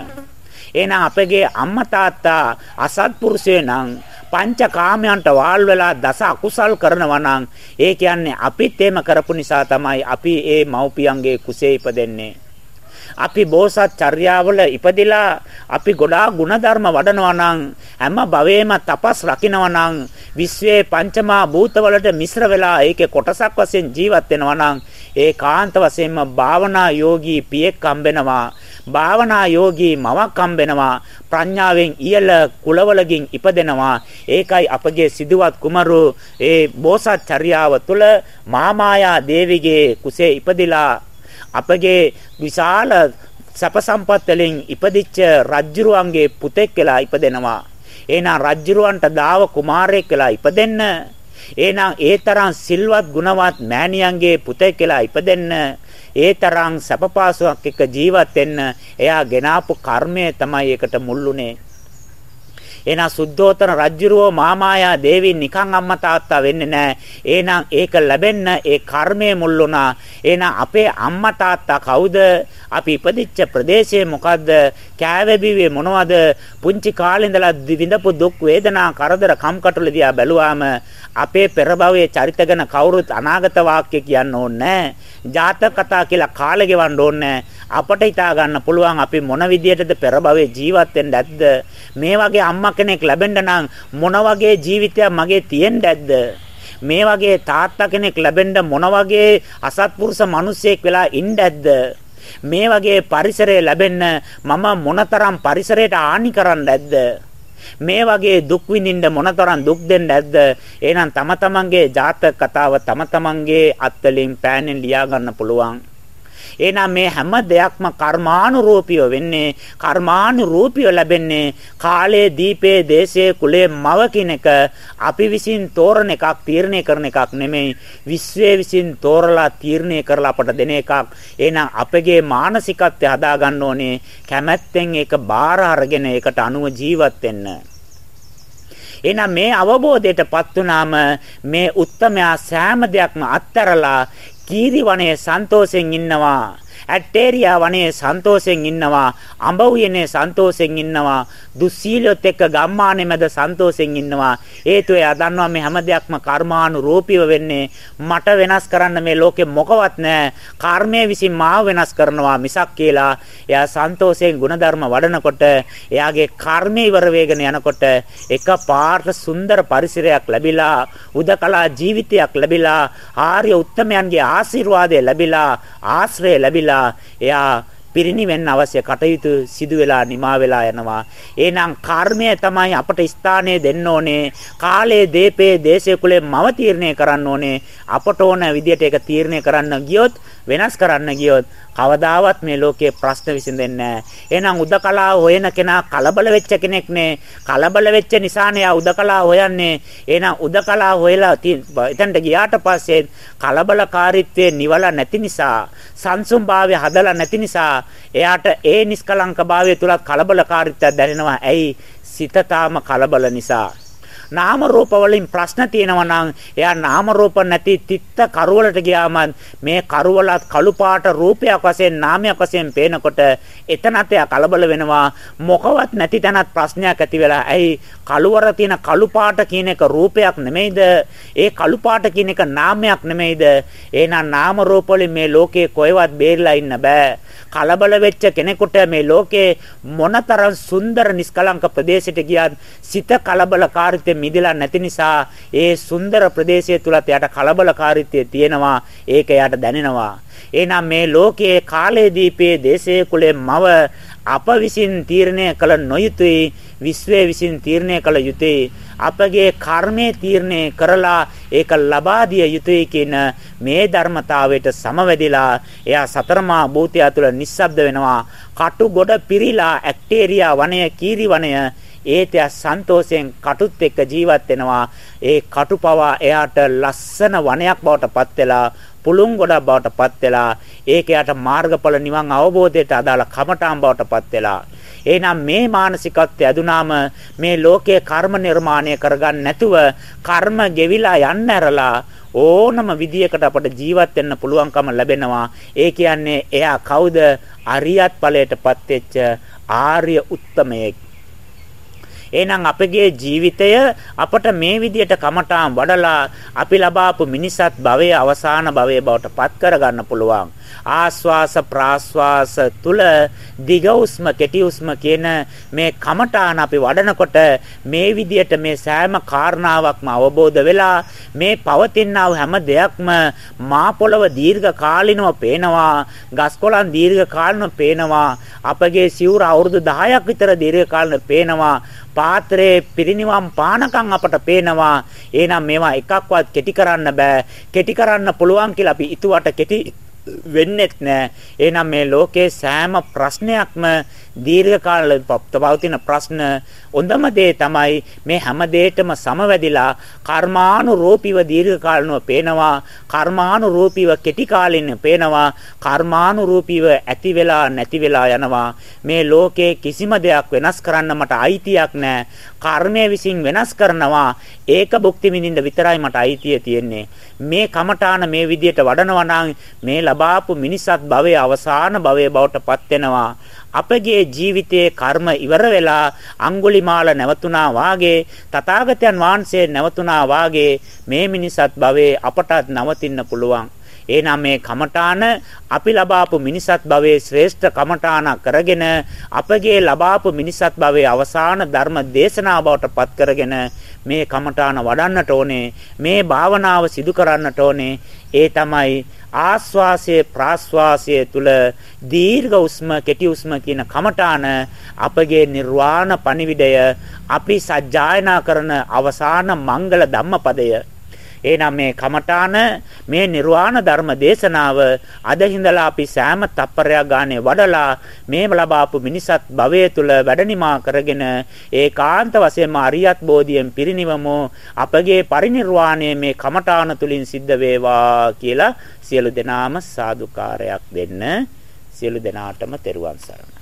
එහෙනම් අපගේ අම්මා තාත්තා අසත්පුරුෂය නම් පංචකාමයන්ට වාල් වෙලා දස අකුසල් කරනවා නම් ඒ කියන්නේ අපිත් එහෙම කරපු නිසා තමයි අපි ඒ මව්පියන්ගේ කුසේ ඉපදෙන්නේ. අපි බෝසත් චර්යාවල ඉපදිලා අපි ගොඩාක් ಗುಣධර්ම වඩනවා නම් හැම භවෙම තපස් රකින්නවා නම් විශ්වයේ පංචමා භූතවලට මිශ්‍ර වෙලා ඒකේ කොටසක් වශයෙන් ජීවත් වෙනවා නම් ඒකාන්ත වශයෙන්ම භාවනා යෝගී පියෙක් හම්බෙනවා. භාවනා යෝගී මවක් හම්බෙනවා. ප්‍රඥාවෙන් ඉහළ කුලවලකින් ඉපදෙනවා. ඒකයි අපගේ සිදුවත් කුමරු. ඒ බෝසත් චර්යාව තුළ මහාමායා දේවිගේ කුසේ ඉපදිලා අපගේ විශාල සැප සම්පත් වලින් ඉපදිච්ච රජ්ජුරුවන්ගේ පුතෙක් කියලා ඉපදෙනවා. එහෙනම් රජ්ජුරුවන්ට දාව කුමාරයෙක් කියලා ඉපදෙන්න. එහෙනම් ඒ තරම් සිල්වත් ගුණවත් මෑණියන්ගේ පුතෙක් කියලා ඉපදෙන්න. ඒ තරම් සැපපාසුවක් එක්ක ජීවත් වෙන්න එයා ගෙනාපු කර්මය තමයි ඒකට මුල්ුනේ. එහෙනම් සුද්ධෝතන රජ්ජුරුවෝ මාමායා දේවීන් නිකන් අම්මා තාත්තා වෙන්නේ නැහැ. එහෙනම් ඒක ලැබෙන්න ඒ කර්මයේ මුල් වුණා. එහෙනම් අපේ අම්මා තාත්තා කවුද? අපි ඉපදිච්ච ප්‍රදේශය මොකද්ද? කෑවැබිවේ මොනවද? පුංචි කාලේ ඉඳලා විඳපු දුක් වේදනා කරදර කම්කටොළු දිහා බැලුවාම අපේ පෙර භවයේ චරිත ගැන කවුරුත් අනාගත වාක්‍ය කියන්න ඕනේ නැහැ. ජාතක කතා කියලා කාලෙ ගෙවන්න ඕනේ අපට හිතා ගන්න පුළුවන් අපි මොන විදියටද පෙර භවයේ ජීවත් වෙන්න ඇද්ද? මේ වගේ අම්මා කෙනෙක් ලැබෙන්න නම් මොන වගේ ජීවිතයක් මගේ තියෙන්න ඇද්ද? මේ වගේ තාත්තා කෙනෙක් ලැබෙන්න මොන වගේ අසත්පුරුෂ මිනිසෙක් වෙලා ඉන්න ඇද්ද? මේ වගේ පරිසරය ලැබෙන්න මම මොනතරම් පරිසරයට ආනි කරන්න ඇද්ද? මේ වගේ දුක් විඳින්න මොනතරම් දුක් දෙන්න ඇද්ද? එහෙනම් තම තමන්ගේ ජාතක කතාව තම තමන්ගේ අත්වලින් පෑනෙන් ලියා ගන්න පුළුවන්. එහෙනම් මේ හැම දෙයක්ම කර්මානුරූපීව වෙන්නේ කර්මානුරූපීව ලැබෙන්නේ කාලයේ දීපේ දේශයේ කුලයේ මව කිනක අපි විසින් තෝරන එකක් තීරණය කරන එකක් නෙමෙයි. විශ්වයේ විසින් තෝරලා තීරණය කරලා අපට දෙන එකක්. එහෙනම් අපගේ මානසිකත්වය හදා ගන්න ඕනේ. කැමැත්තෙන් ඒක බාර අරගෙන ඒකට අනුව ජීවත් වෙන්න. එහෙනම් මේ අවබෝධයටපත් වුනාම මේ උත්තමයා සෑම දෙයක්ම අත්හැරලා කීරි වනයේ සන්තෝෂෙන් ඉන්නවා. ඇටේරියා වනයේ සන්තෝෂෙන් ඉන්නවා අඹ උයනේ සන්තෝෂෙන් ඉන්නවා දුස්සීලියොත් එක්ක ගම්මානේ මැද සන්තෝෂෙන් ඉන්නවා. හේතුව එයා දන්නවා මේ හැම දෙයක්ම කර්මානුරූපීව වෙන්නේ. මට වෙනස් කරන්න මේ ලෝකෙ මොකවත් නැහැ කර්මය විසින් මාව වෙනස් කරනවා මිසක් කියලා. එයා සන්තෝෂයෙන් ಗುಣධර්ම වඩනකොට එයාගේ කර්මය ඉවර වෙගෙන යනකොට එක පාට සුන්දර පරිසරයක් ලැබිලා උදකලා ජීවිතයක් ලැබිලා ආර්ය උත්තමයන්ගේ ආශිර්වාදය ලැබිලා ආශ්‍රය ලැබිලා වෙලා එයා පිරිණිවෙන්න අවශ්‍ය කටයුතු සිදු වෙලා නිමා වෙලා යනවා. එහෙනම් කර්මය තමයි අපට ස්ථානය දෙන්න ඕනේ. කාලයේ දීපේ දේශේ කුලේ මව තීරණය කරන්න ඕනේ. අපට ඕන විදියට ඒක තීරණය කරන්න ගියොත් වෙනස් කරන්න ගියොත් කවදාවත් මේ ලෝකයේ ප්‍රශ්න විසඳෙන්නේ නැහැ. එහෙනම් උදකලා හොයන කෙනා කලබල වෙච්ච කෙනෙක් නේ. කලබල වෙච්ච නිසානේ යා උදකලා හොයන්නේ. එහෙනම් උදකලා හොයලා එතනට ගියාට පස්සේ කලබලකාරීත්වයේ නිවලා නැති නිසා, සංසුම්භාවය හදලා නැති නිසා එයාට ඒ නිස්කලංකභාවය තුලත් කලබලකාරීත්වයක් දැනෙනවා. ඇයි? සිත තාම කලබල නිසා. නාම රූප වලින් ප්‍රශ්න තියෙනවා නම් එයා නාම රූප නැති තිත්ත කරවලට ගියාම මේ කරවලත් කළු පාට රූපයක් වශයෙන් නාමයක් වශයෙන් පේනකොට එතනත් එයා කලබල වෙනවා. මොකවත් නැති තැනත් ප්‍රශ්නයක් ඇති වෙලා ඇයි කළුවර තියෙන කළු පාට කියන එක රූපයක් නෙමෙයිද? ඒ කළු පාට කියන එක නාමයක් නෙමෙයිද? එහෙනම් නාම රූප වලින් මේ ලෝකේ කොහෙවත් බේරිලා ඉන්න බෑ. කලබල වෙච්ච කෙනෙකුට මේ ලෝකේ මොනතරම් සුන්දර නිස්කලංක ප්‍රදේශයට ගියත් සිත කලබලකාරීත්වයෙන් මිදලා නැති නිසා ඒ සුන්දර ප්‍රදේශය තුලත් එයාට කලබලකාරීත්වය තියෙනවා. ඒක එයාට දැනෙනවා. එහෙනම් මේ ලෝකයේ කාලයේ දීපේ දේශයේ කුලේ මව අප විසින් තීරණය කළ නොයුතුයි විශ්වය විසින් තීරණය කළ යුතුයි. අපගේ කර්මයේ තීරණය කරලා ඒක ලබා දිය යුතුයි කියන මේ ධර්මතාවයට සමවැදිලා එයා සතරමා භූතය තුළ නිස්සබ්ද වෙනවා. කටු ගොඩ පිරීලා ඇක්ටේරියා වනය කීරි වනය ඒතය සන්තෝෂයෙන් කටුත් එක්ක ජීවත් වෙනවා. ඒ කටුපවා එයාට ලස්සන වනයක් බවට පත් වෙලා පුළුන් ගොඩක් බවට පත් වෙලා ඒක යට මාර්ගඵල නිවන් අවබෝධයට අදාළ කමඨාන් බවට පත් වෙලා. එහෙනම් මේ මානසිකත්වය ඇදුනාම මේ ලෝකයේ කර්ම නිර්මාණය කරගන්න නැතුව කර්ම ගෙවිලා යන්න ඇරලා ඕනම විදියකට අපට ජීවත් වෙන්න පුළුවන්කම ලැබෙනවා. ඒ කියන්නේ එයා කවුද? අරියත් ඵලයටපත් වෙච්ච ආර්ය උත්තමයෙක්. එහෙනම් අපගේ ජීවිතය අපට මේ විදියට කමඨාන් වඩලා අපි ලබාපු මිනිසත් භවයේ අවසාන භවයේ බවට පත් කරගන්න පුළුවන්. ආස්වාස ප්‍රාස්වාස තුල දිග උස්ම කෙටි උස්ම කියන මේ කමඨාන අපි වඩනකොට මේ විදියට මේ සෑම කාරණාවක්ම අවබෝධ වෙලා මේ පවතිනා හැම දෙයක්ම මා පොළව දීර්ඝ කාලිනව පේනවා ගස්කොලන් දීර්ඝ කාලිනව පේනවා අපගේ සිවුර අවුරුදු 10ක් විතර දීර්ඝ කාලිනව පේනවා පාත්‍රයේ පිරිනිවන් පානකම් අපට පේනවා. එහෙනම් මේවා එකක්වත් කෙටි කරන්න බෑ. කෙටි කරන්න පුළුවන් කියලා අපි ඊතුවට කෙටි වෙන්නෙත් නෑ. එහෙනම් මේ ලෝකේ සෑම ප්‍රශ්නයක්ම දීර්ඝ කාල පවතින ප්‍රශ්න. හොඳම දේ තමයි මේ හැම දෙයකම සමවැදිලා කර්මානුරූපීව දීර්ඝ කාලනව පේනවා. කර්මානුරූපීව කෙටි කාලින පේනවා. කර්මානුරූපීව ඇති වෙලා නැති වෙලා යනවා. මේ ලෝකේ කිසිම දෙයක් වෙනස් කරන්න මට අයිතියක් නැහැ. කර්මය විසින් වෙනස් කරනවා. ඒක භුක්ති විඳින්න විතරයි මට අයිතිය තියෙන්නේ. මේ කමඨාන මේ විදියට වඩනවා නම් මේ ලබාපු මිනිසත් භවයේ අවසාන භවයේ බවට පත් වෙනවා. අපගේ ජීවිතයේ කර්ම ඉවර වෙලා අඟුලිමාල නැවතුණා වාගේ තථාගතයන් වහන්සේ නැවතුණා වාගේ මේ මිනිසත් භවයේ අපටත් නවතින්න පුළුවන්. එහෙනම් මේ කමඨාන අපි ලබාපු මිනිසත් භවයේ ශ්‍රේෂ්ඨ කමඨාන කරගෙන අපගේ ලබාපු මිනිසත් භවයේ අවසාන ධර්ම දේශනාව බවට පත් කරගෙන මේ කමඨාන වඩන්නට ඕනේ මේ භාවනාව සිදු කරන්නට ඕනේ. ඒ තමයි ආස්වාසය ප්‍රාස්වාසය තුල දීර්ඝ උස්ම කෙටි උස්ම කියන කමඨාන අපගේ නිර්වාණ පණිවිඩය අපි සජ්ජායනා කරන අවසාන මංගල ධම්මපදය එහෙනම් මේ කමඨාන මේ නිර්වාණ ධර්ම දේශනාව අද හිඳලා අපි සෑම තප්පරයක් ගානේ වඩලා මේ ලබාපු මිනිසත් භවයේ තුල වැඩනිමා කරගෙන ඒකාන්ත වශයෙන්ම අරියත් බෝධියෙන් පිරිනිවමු. අපගේ පරිනිර්වාණය මේ කමඨාන තුලින් සිද්ධ වේවා කියලා සියලු දෙනාම සාදුකාරයක් දෙන්න. සියලු දෙනාටම තෙරුවන් සරණයි.